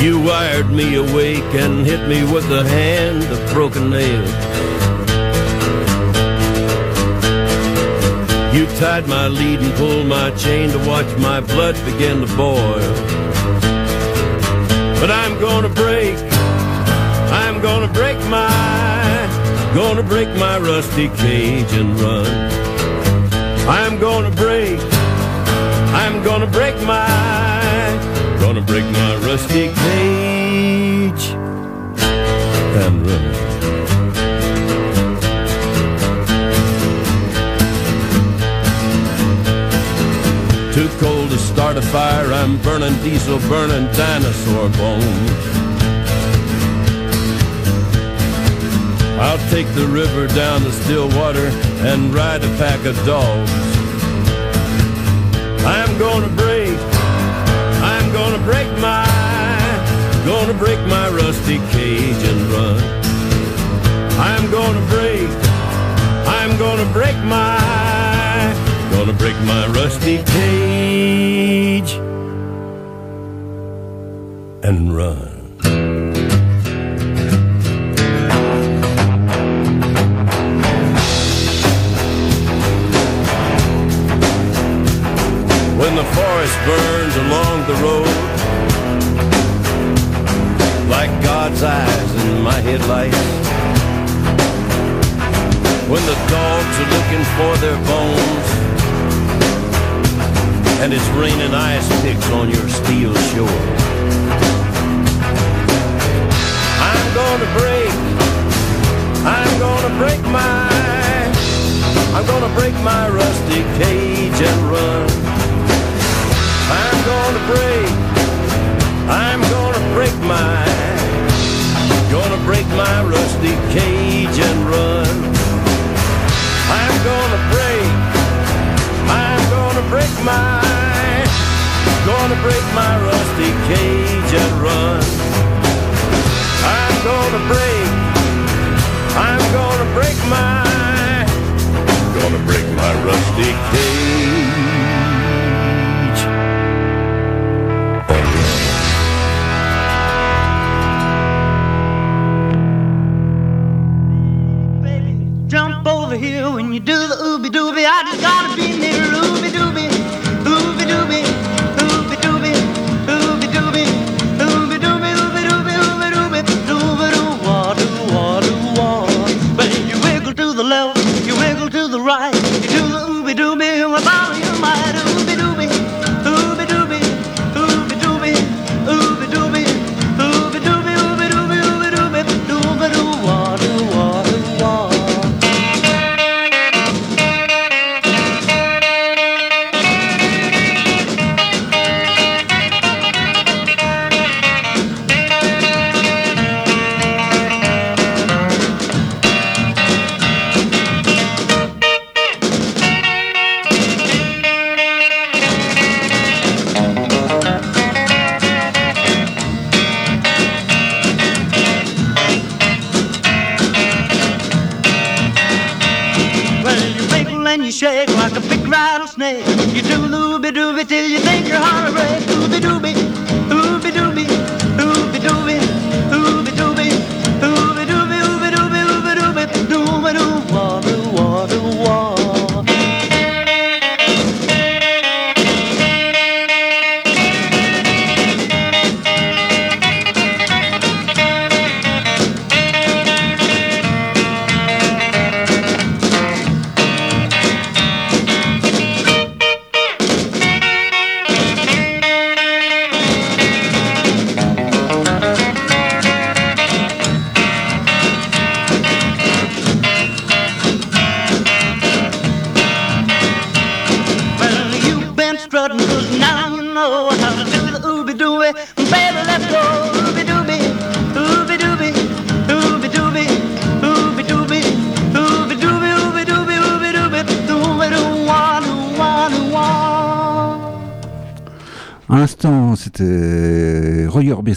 You wired me awake and hit me with a hand of broken nails. You tied my lead and pulled my chain to watch my blood begin to boil. But I'm gonna break, I'm gonna break my, gonna break my rusty cage and run. I'm gonna break, I'm gonna break my, gonna break my rusty cage and run. Too cold to start a fire. I'm burning diesel, burning dinosaur bones. I'll take the river down to Stillwater and ride a pack of dogs. I'm gonna break, I'm gonna break my, gonna break my rusty cage and run. I'm gonna break, I'm gonna break my, gonna break my rusty cage and run. When the forest burns along the road Like God's eyes in my headlights When the dogs are looking for their bones And it's raining ice picks on your steel shore I'm gonna break I'm gonna break my I'm gonna break my rusty cage and run I'm gonna break, I'm gonna break my, gonna break my rusty cage and run. I'm gonna break, gonna break my, gonna break my rusty cage and run. I'm gonna break, I'm gonna break my, gonna break my rusty cage. Jump over here when you do the ooby dooby. I just gotta be near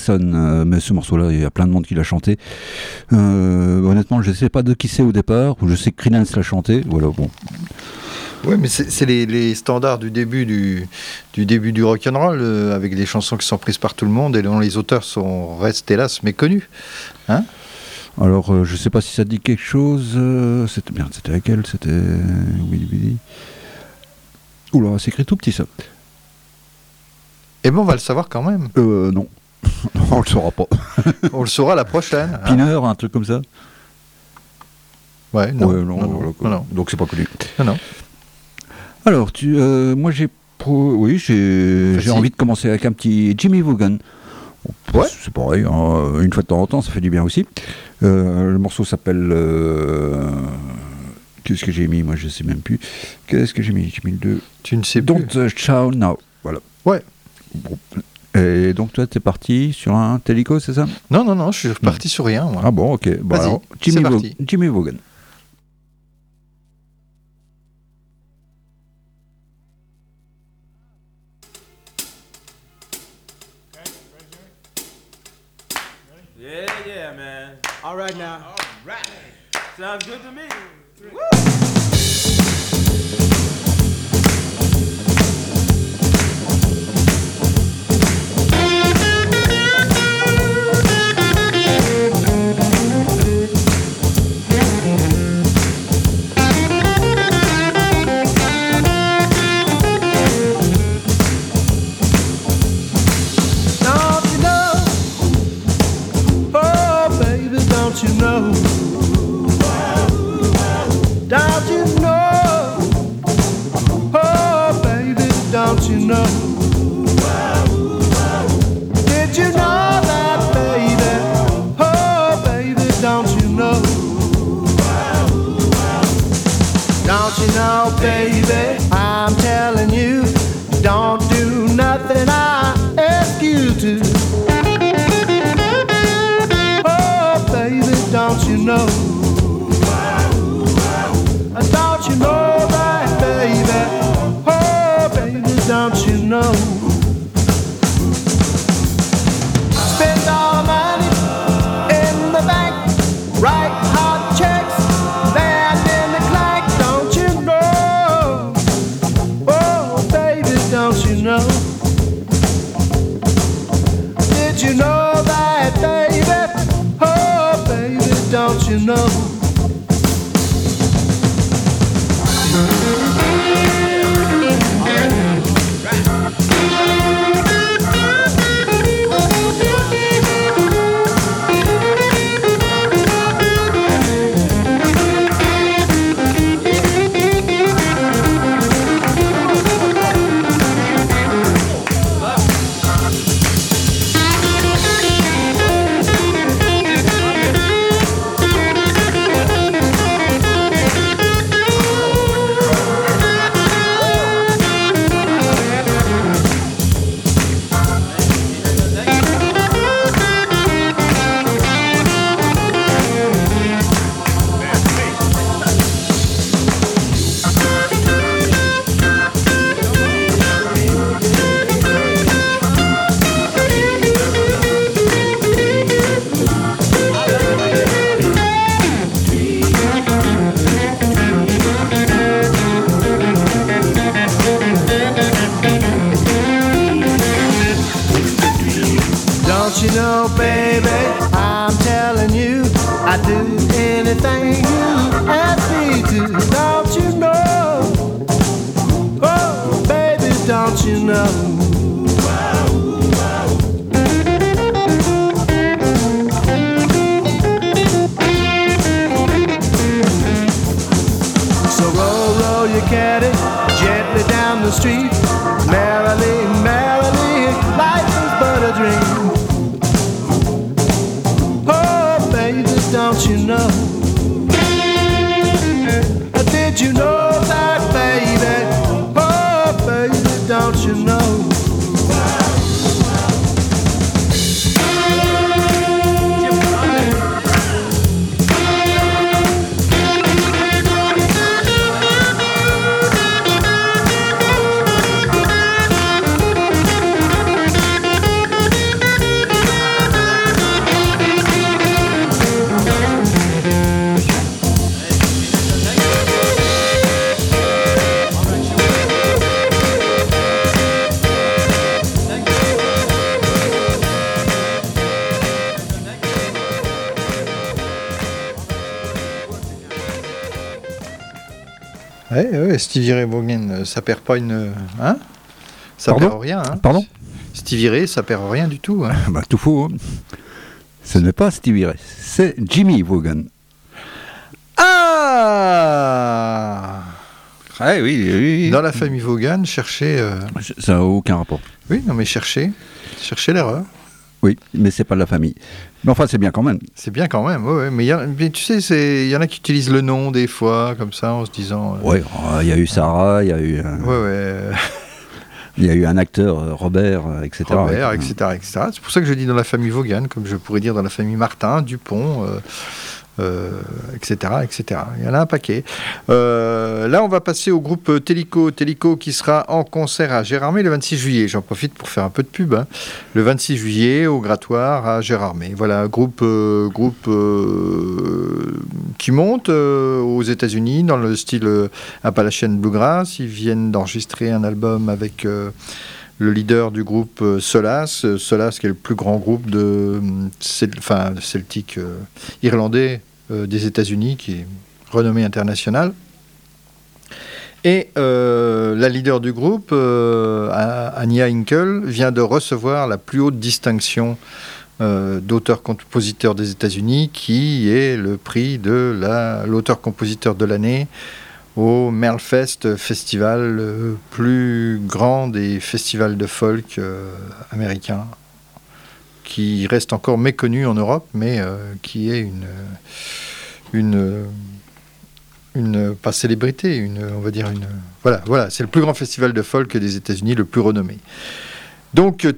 Euh, mais ce morceau-là, il y a plein de monde qui l'a chanté. Euh, honnêtement, je ne sais pas de qui c'est au départ, je sais que Creedence l'a chanté. Voilà, bon. Oui, mais c'est les, les standards du début du, du début du rock'n'roll, euh, avec des chansons qui sont prises par tout le monde et dont les auteurs sont restent hélas méconnus. Hein? Alors, euh, je sais pas si ça dit quelque chose. euh, c'était bien, c'était laquelle? C'était Willy Willy. Oula, c'est écrit tout petit ça. Eh ben, on va le savoir quand même. Euh, non. On le saura pas. On le saura la prochaine. Pinner, un truc comme ça Ouais, non. Ouais, non, non, voilà, non, non. Donc c'est pas connu. Non. Alors, tu, euh, moi j'ai pro- oui, j'ai envie de commencer avec un petit Jimmy Vaughan. Ouais. C'est pareil, hein, une fois de temps en temps, ça fait du bien aussi. Euh, le morceau s'appelle. euh, Qu'est-ce que j'ai mis? Moi je sais même plus. Qu'est-ce que j'ai mis? J'ai mis le 2. Tu ne sais plus. Don't Shout Now. Voilà. Ouais. Et donc toi, t'es parti sur un Télico, c'est ça? Non, non, non, je suis reparti sur rien, moi. Ah bon, ok. Bon, Vas-y, alors, Jimmy, parti. Vaughan- Ouais, ouais, Stevie Ray Vaughan, euh, ça perd pas une. Hein? Ça Pardon? perd rien. Hein Pardon? Stevie Ray, ça perd rien du tout. hein. Bah, tout faux. hein. Ce n'est pas Stevie Ray, c'est Jimmy Vaughan. Ah Ouais, oui, oui. Dans la famille Vaughan, cherchez. euh, Ça n'a aucun rapport. Oui, non, mais cherchez. Cherchez l'erreur. Oui, mais c'est pas de la famille. Mais enfin, c'est bien quand même. C'est bien quand même, ouais. Mais, mais tu sais, il y en a qui utilisent le nom des fois, comme ça, en se disant. euh, Ouais, oh, il y a eu Sarah, il y a eu. euh, Ouais, ouais. Il y a eu un acteur, euh, Robert, euh, etc. Robert, etc., etc. C'est pour ça que je dis dans la famille Vaughan, comme je pourrais dire dans la famille Martin, Dupont, euh, euh, etc., etc. Il y en a un paquet. Euh, là, on va passer au groupe Télico. Télico qui sera en concert à Gérardmer le 26 juillet. J'en profite pour faire un peu de pub. hein. Le 26 juillet au Grattoir à Gérardmer. Voilà, groupe, euh, groupe qui monte aux États-Unis dans le style Appalachian Bluegrass. Ils viennent d'enregistrer un album avec. Euh, le leader du groupe euh, Solas, euh, Solas qui est le plus grand groupe de, cel- enfin, celtique euh, irlandais euh, des États-Unis, qui est renommé international. Et euh, la leader du groupe, euh, Anya Hinkle, vient de recevoir la plus haute distinction euh, d'auteur-compositeur des États-Unis, qui est le prix de la- l'auteur-compositeur de l'année au Merlefest, festival le plus grand des festivals de folk euh, américains, qui reste encore méconnu en Europe, mais euh, qui est une, une, une pas célébrité, une, on va dire une, voilà, voilà, c'est le plus grand festival de folk des États-Unis, le plus renommé. Donc euh,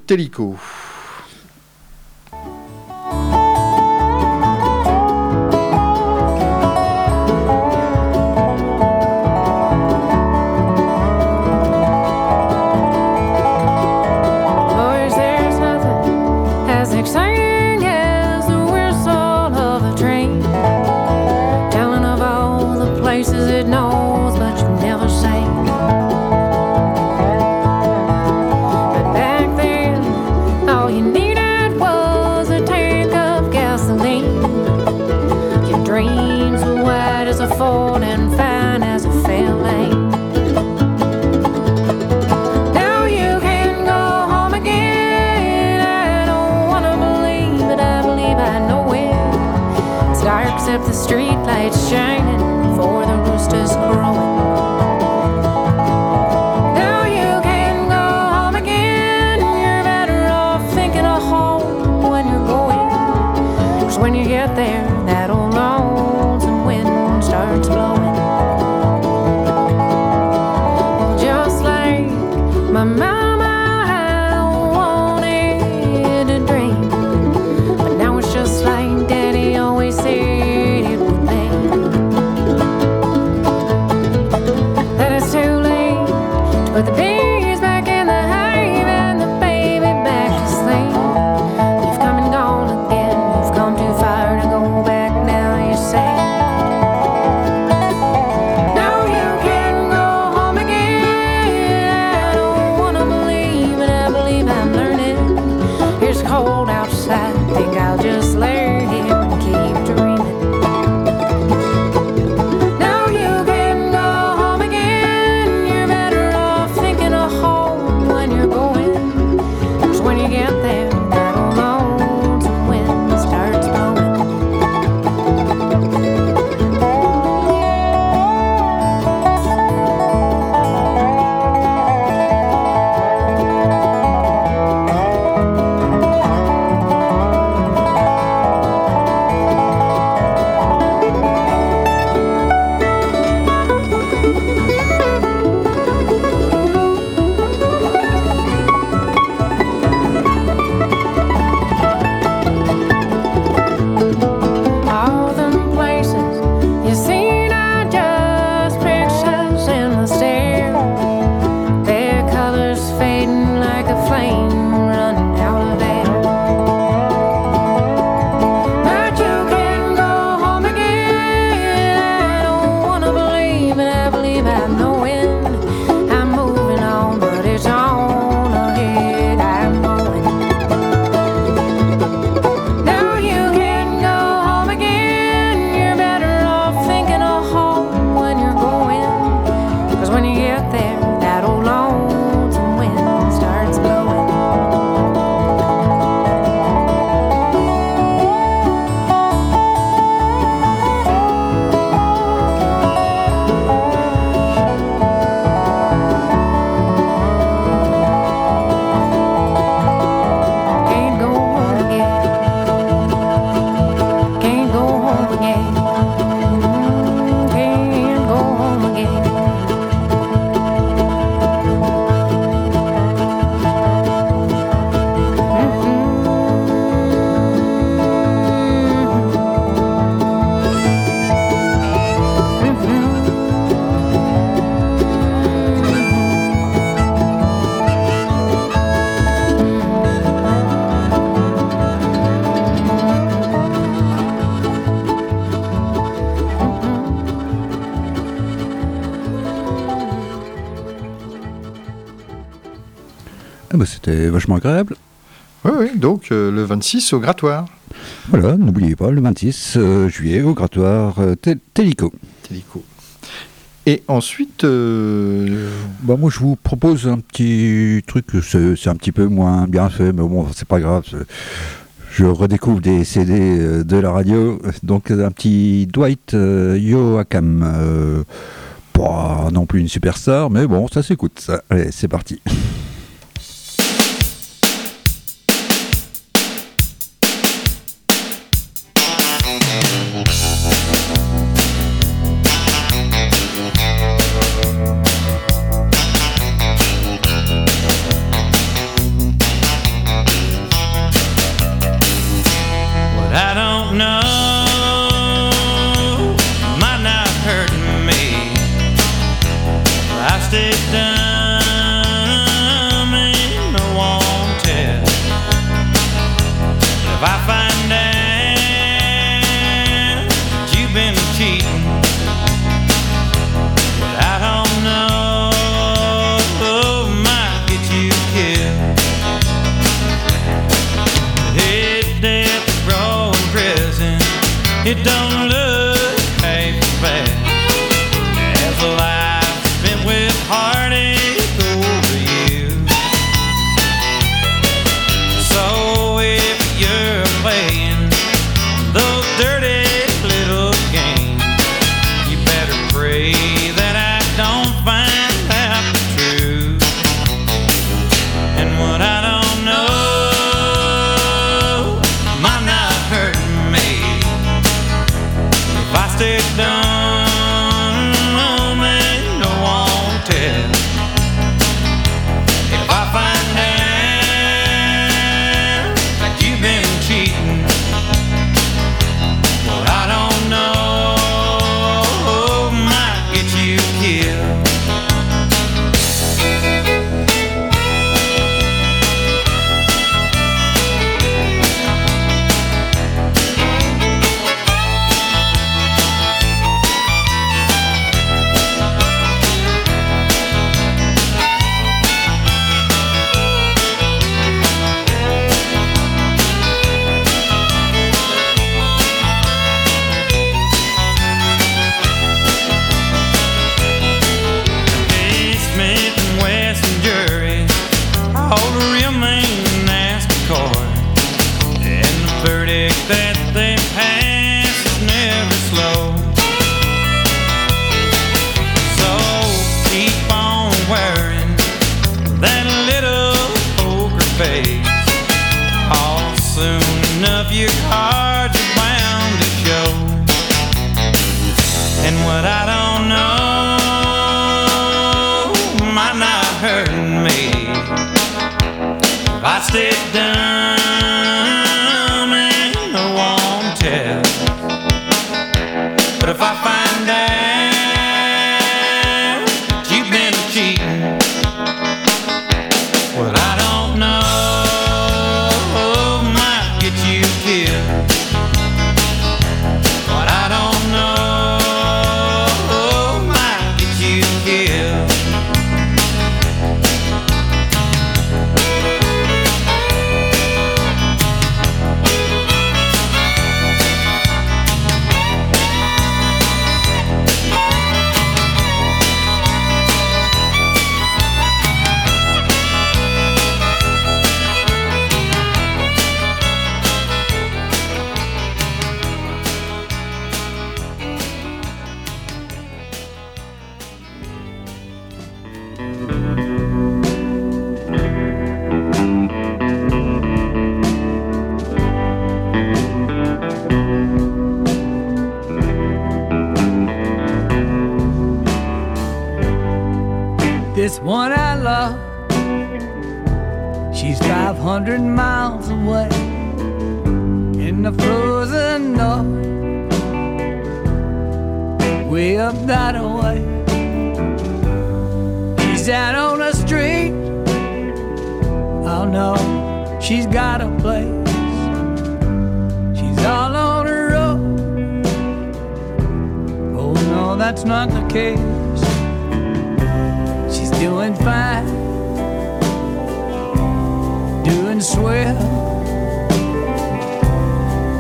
vachement agréable. Oui, donc euh, le 26 au grattoir. Voilà, n'oubliez pas, le 26 euh, juillet au grattoir euh, Télico. Télico. Et ensuite. Euh, bah, moi, je vous propose un petit truc, c'est un petit peu moins bien fait, mais bon, c'est pas grave. Je redécouvre des CD euh, de la radio, donc un petit Dwight euh, Yoakam. pas non plus une superstar, mais bon, ça s'écoute. Allez, c'est parti. It don't look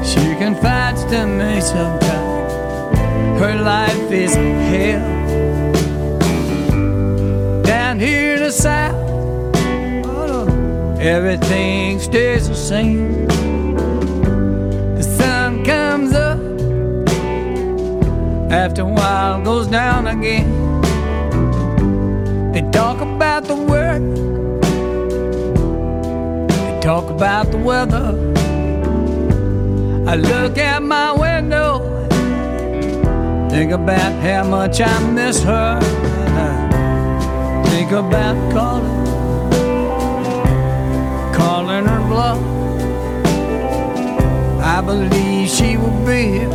She confides to me sometimes her life is hell. Down here in the south, everything stays the same. The sun comes up, after a while goes down again. They talk about the work, they talk about the weather. I look out my window, think about how much I miss her. Think about calling, calling her bluff. I believe she would be here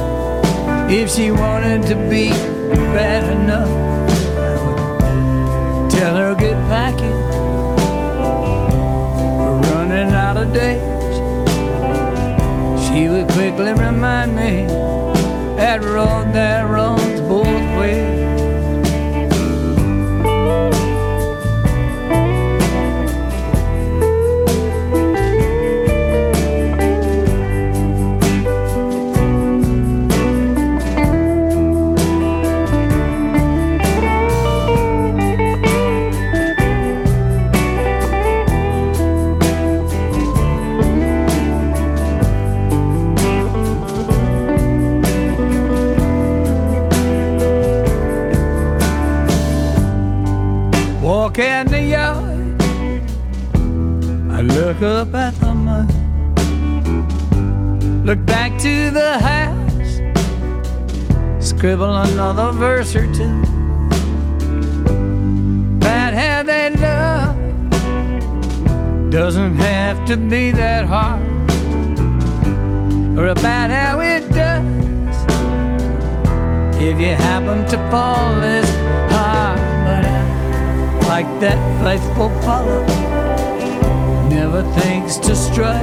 if she wanted to be bad enough. vaguely remind me. That road that road look up at the moon. Look back to the house, scribble another verse or two. About how they love doesn't have to be that hard, or about how it does if you happen to fall this hard. But I like that faithful follow, never thinks to stray.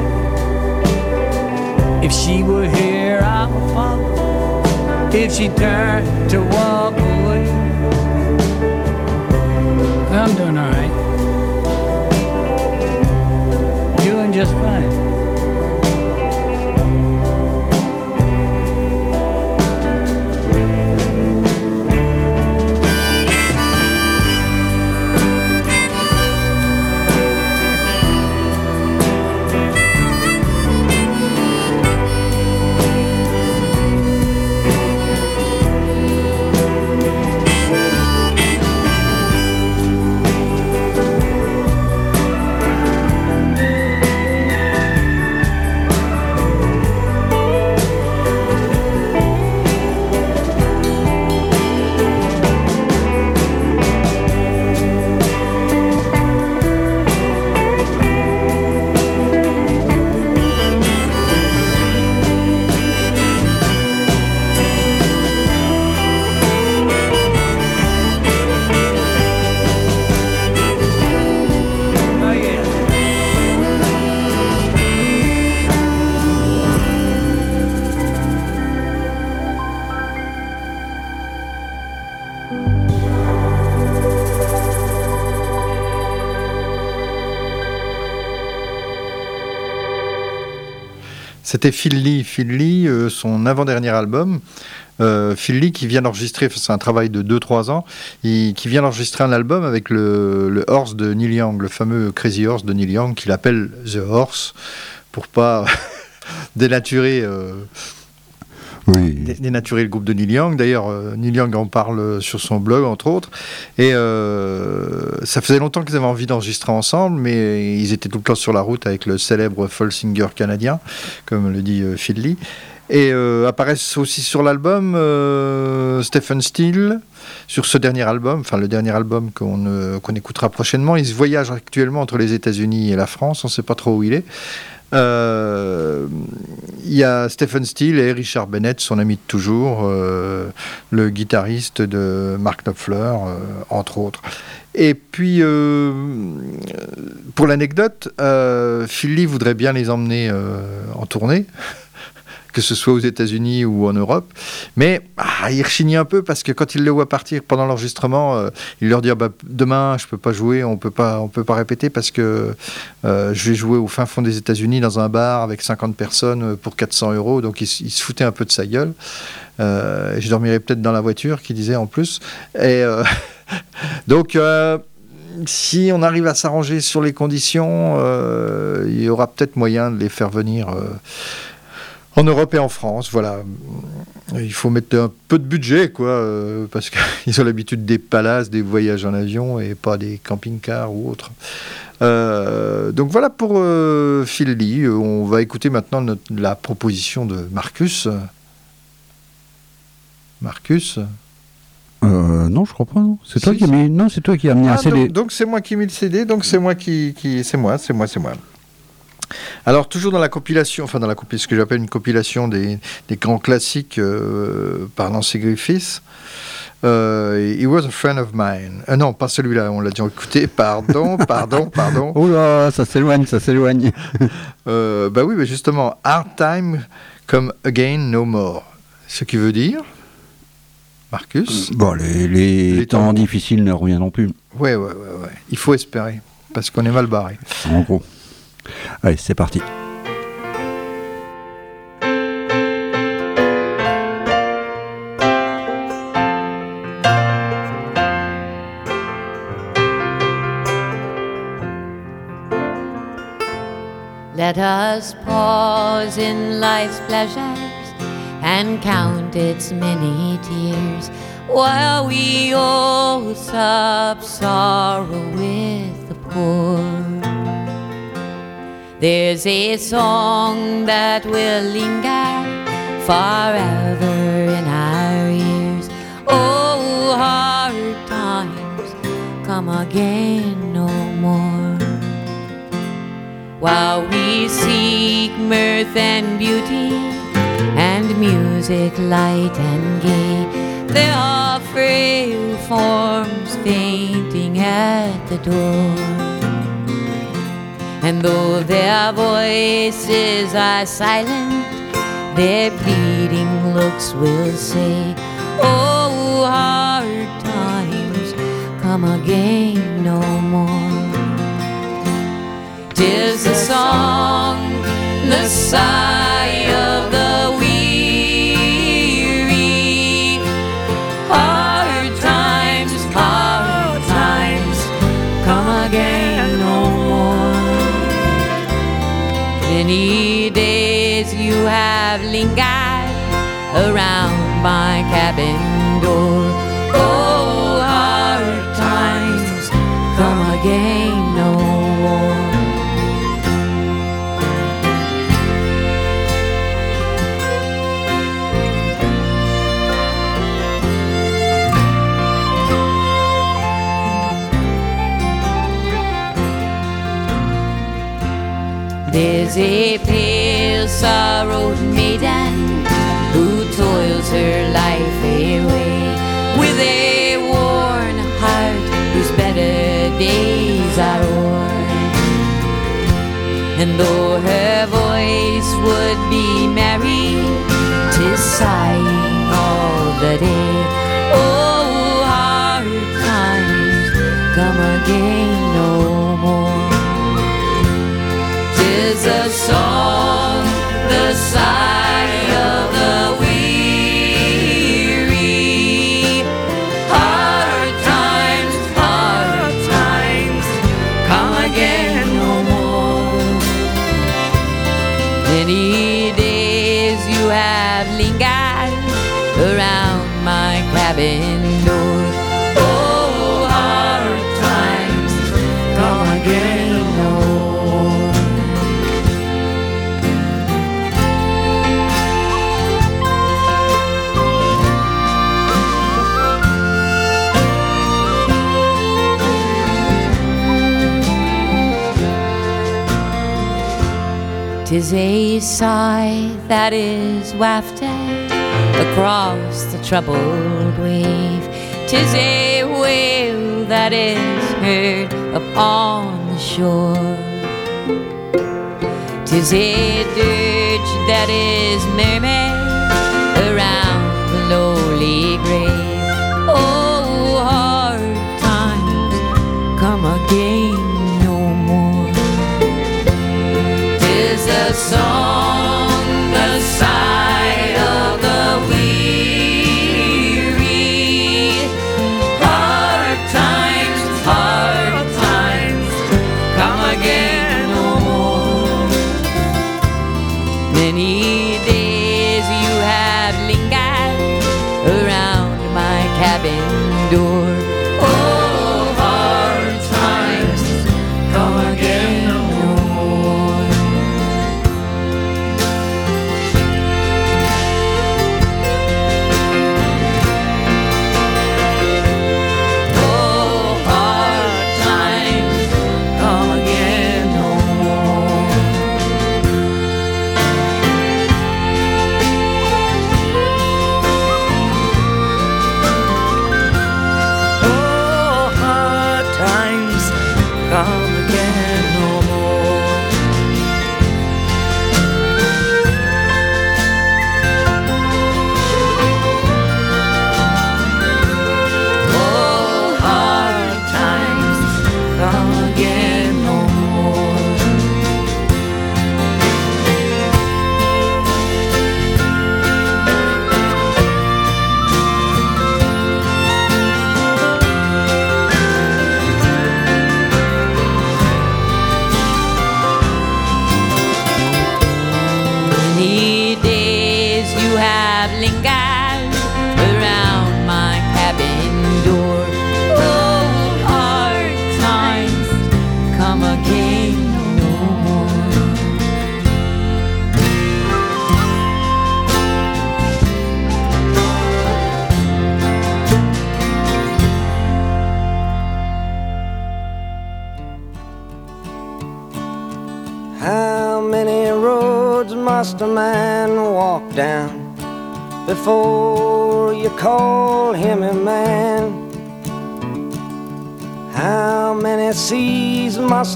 If she were here, I would follow. If she turned to walk away, I'm doing alright. Doing just fine. C'était Phil Lee. Euh, son avant-dernier album. Euh, Phil Lee qui vient d'enregistrer, c'est un travail de 2-3 ans, il- qui vient d'enregistrer un album avec le, le Horse de Neil Young, le fameux Crazy Horse de Neil Young, qu'il appelle The Horse, pour pas dénaturer, euh, dé- dénaturer le groupe de Neil Young. D'ailleurs, euh, Neil Young en parle sur son blog, entre autres. Et euh, ça faisait longtemps qu'ils avaient envie d'enregistrer ensemble, mais ils étaient tout le temps sur la route avec le célèbre folk singer canadien, comme le dit euh, Phil Lee. Et euh, apparaissent aussi sur l'album euh, Stephen Steele, sur ce dernier album, enfin le dernier album qu'on euh, écoutera prochainement. Il se voyage actuellement entre les États-Unis et la France, on ne sait pas trop où il est. Euh, Il y a Stephen Steele et Richard Bennett, son ami de toujours, euh, le guitariste de Mark Knopfler, euh, entre autres. Et puis, pour l'anecdote, Phil Lee voudrait bien les emmener en tournée, que ce soit aux États-Unis ou en Europe. Mais ah, il rechignait un peu parce que quand il le voit partir pendant l'enregistrement, euh, il leur dit ah bah, demain je peux pas jouer, on peut pas, on peut pas répéter parce que euh, je vais jouer au fin fond des États-Unis dans un bar avec 50 personnes euh, pour 400 euros. Donc il, se foutait un peu de sa gueule. Je dormirai peut-être dans la voiture, qu'il disait en plus. Donc, si on arrive à s'arranger sur les conditions, il y aura peut-être moyen de les faire venir en Europe et en France. Voilà. Il faut mettre un peu de budget, quoi, euh, parce qu'ils ont l'habitude des palaces, des voyages en avion et pas des camping-cars ou autres. Euh, donc voilà pour euh, Phil Lee. On va écouter maintenant notre- la proposition de Marcus. Marcus? Euh, non, je crois pas. non. C'est toi Si, qui as mis. Non, c'est toi qui as amené un Ah, CD. donc- Donc c'est moi qui ai mis le CD, donc c'est moi qui, qui c'est moi, c'est moi, c'est moi. Alors toujours dans la compilation, enfin dans la compilation, ce que j'appelle une compilation des, des grands classiques euh, par Nancy Griffiths. Euh, He was a friend of mine. Euh, non, pas celui-là, on l'a déjà écouté. Pardon, pardon, pardon. Oh là, ça s'éloigne, ça s'éloigne. Euh, bah oui, mais justement, hard time come again no more. Ce qui veut dire, Marcus. Bon, les, les Les temps temps. difficiles ne reviendront plus, Ouais, ouais, ouais, ouais. Il faut espérer, parce qu'on est mal barré. en gros. Allez, c'est parti. Let us pause in life's pleasures and count its many tears while we all sup sorrow with the poor. There's a song that will linger forever in our ears. Oh, hard times come again no more. While we seek mirth and beauty and music light and gay, there are frail forms fainting at the door. And though their voices are silent, their pleading looks will say, Oh, hard times come again no more. Tis the song, the sigh have lingered around my cabin door. Oh, hard times, come again no more. There's a pale toils her life eh, away with a worn heart whose better days are o'er. And though her voice would be merry, tis sighing all the day. Oh, hard times come again no more. Tis a song, A sigh that is wafted across the troubled wave. Tis a wail that is heard upon the shore. Tis a dirge that is merry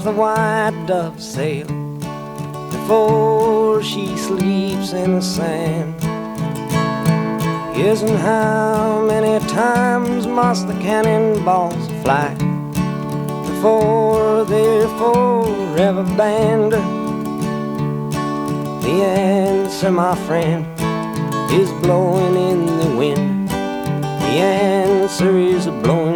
the white dove sail before she sleeps in the sand? Yes, and how many times must the cannonballs fly before they're forever banned? The answer, my friend, is blowing in the wind. The answer is blowing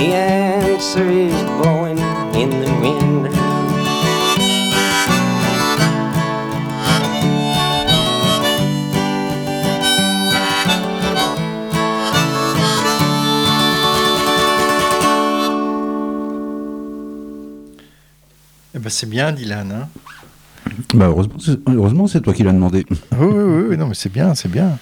The answer is blowing in the wind. Eh ben, c'est bien, Dylan. hein. Bah, heureusement, c'est- heureusement, c'est toi qui l'as demandé. Oui, oui, oui, oui, non, mais c'est bien, c'est bien.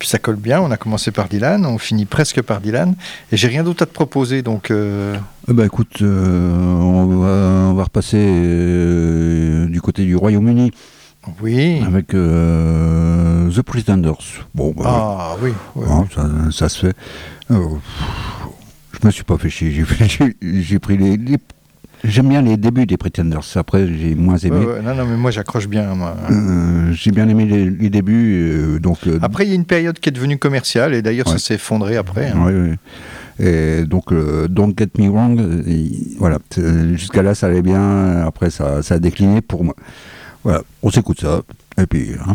Puis ça colle bien. On a commencé par Dylan, on finit presque par Dylan. Et j'ai rien d'autre à te proposer, donc. euh, Eh ben, écoute, euh, on, va, on va repasser euh, du côté du Royaume-Uni. Oui. Avec euh, The Pretenders. Bon, bah, Ah oui. oui, hein, ça, ça se fait. Euh, je me suis pas fait chier. J'ai pris les. les- J'aime bien les débuts des Pretenders. Après, j'ai moins aimé. ouais, non, non, mais moi j'accroche bien. Euh, j'ai bien aimé les, les débuts. euh, donc, euh, Après, il y a une période qui est devenue commerciale, et d'ailleurs, Ouais. ça s'est effondré après. hein. Et donc, Don't Get Me Wrong, il- voilà, jusqu'à là ça allait bien, après ça, ça a décliné pour moi. Voilà, on s'écoute ça, et puis. hein.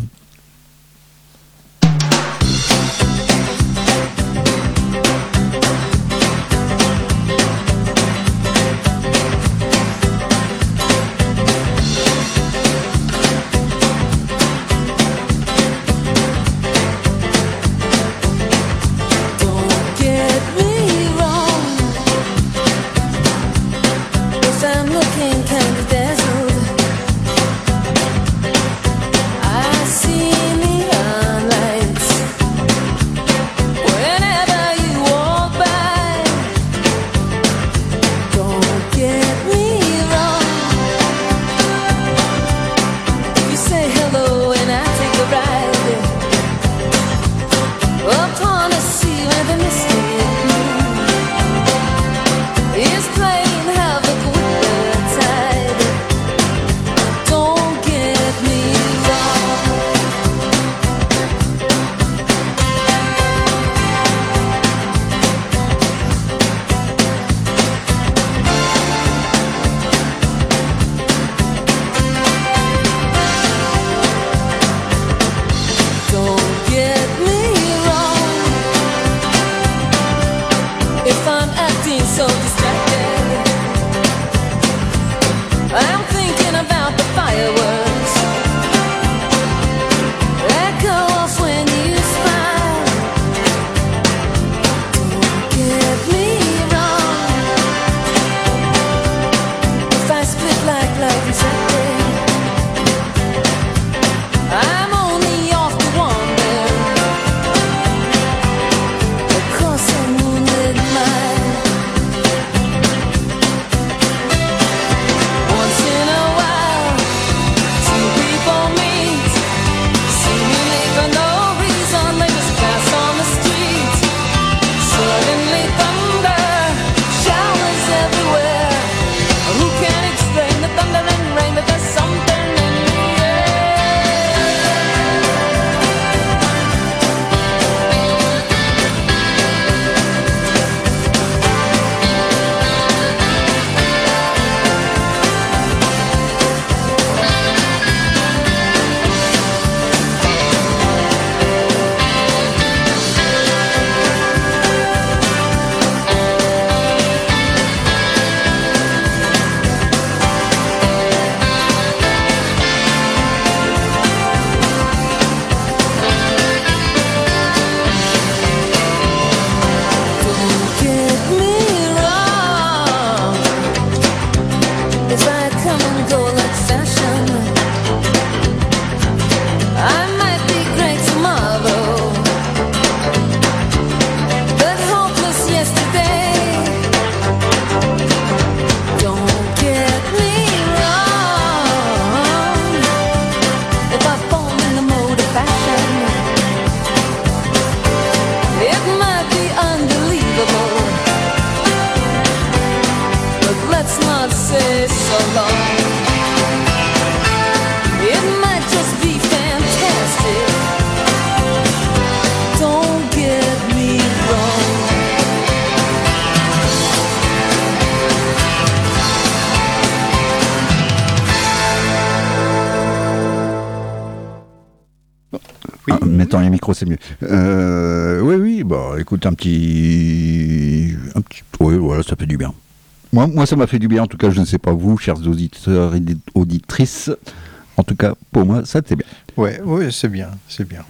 C'est mieux. Euh, oui, oui, bah écoute, un petit. Un petit oui, voilà, ça fait du bien. Moi, moi, ça m'a fait du bien, en tout cas, je ne sais pas vous, chers auditeurs et auditrices. En tout cas, pour moi, ça c'était bien. Ouais, ouais, c'est bien, c'est bien.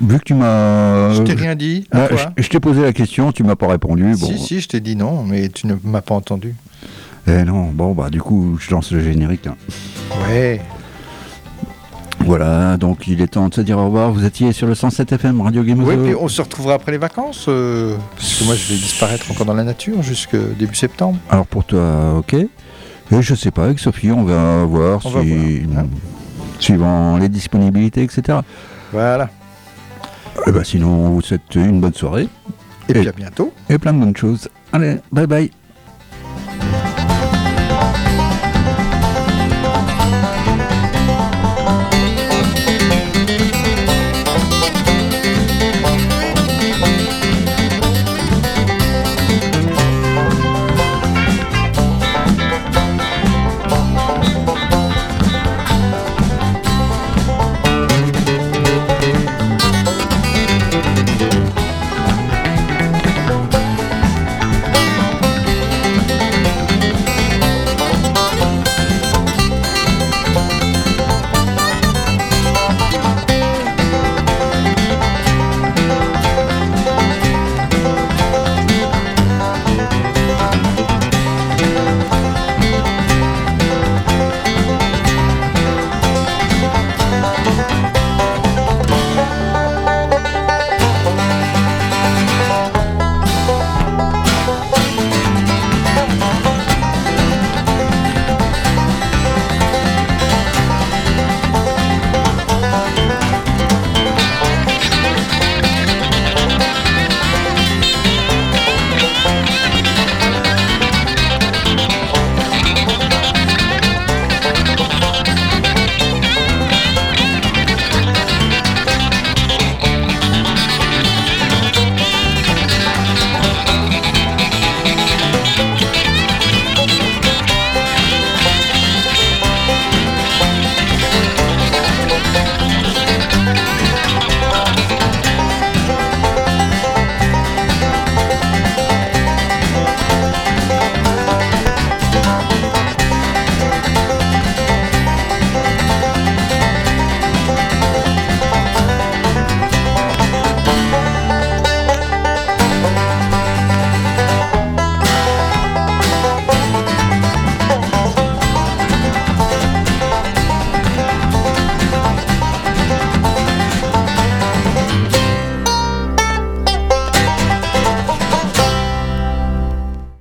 Vu que tu m'as. Je t'ai rien dit, à Bah, toi je, je t'ai posé la question, tu m'as pas répondu. Bon. Si, si, je t'ai dit non, mais tu ne m'as pas entendu. Eh non, bon, bah du coup, je lance le générique. hein. Ouais. Voilà, donc il est temps de se dire au revoir. Vous étiez sur le 107 FM Radio Game Oui, puis on se retrouvera après les vacances, euh, parce que moi je vais disparaître encore dans la nature jusque début septembre. Alors pour toi, ok. Et je sais pas, avec Sophie, on va voir On va si, suivant les disponibilités, etc. Voilà. Et ben sinon, on vous souhaite une bonne soirée. Et puis à bientôt. Et plein de bonnes choses. Allez, bye bye.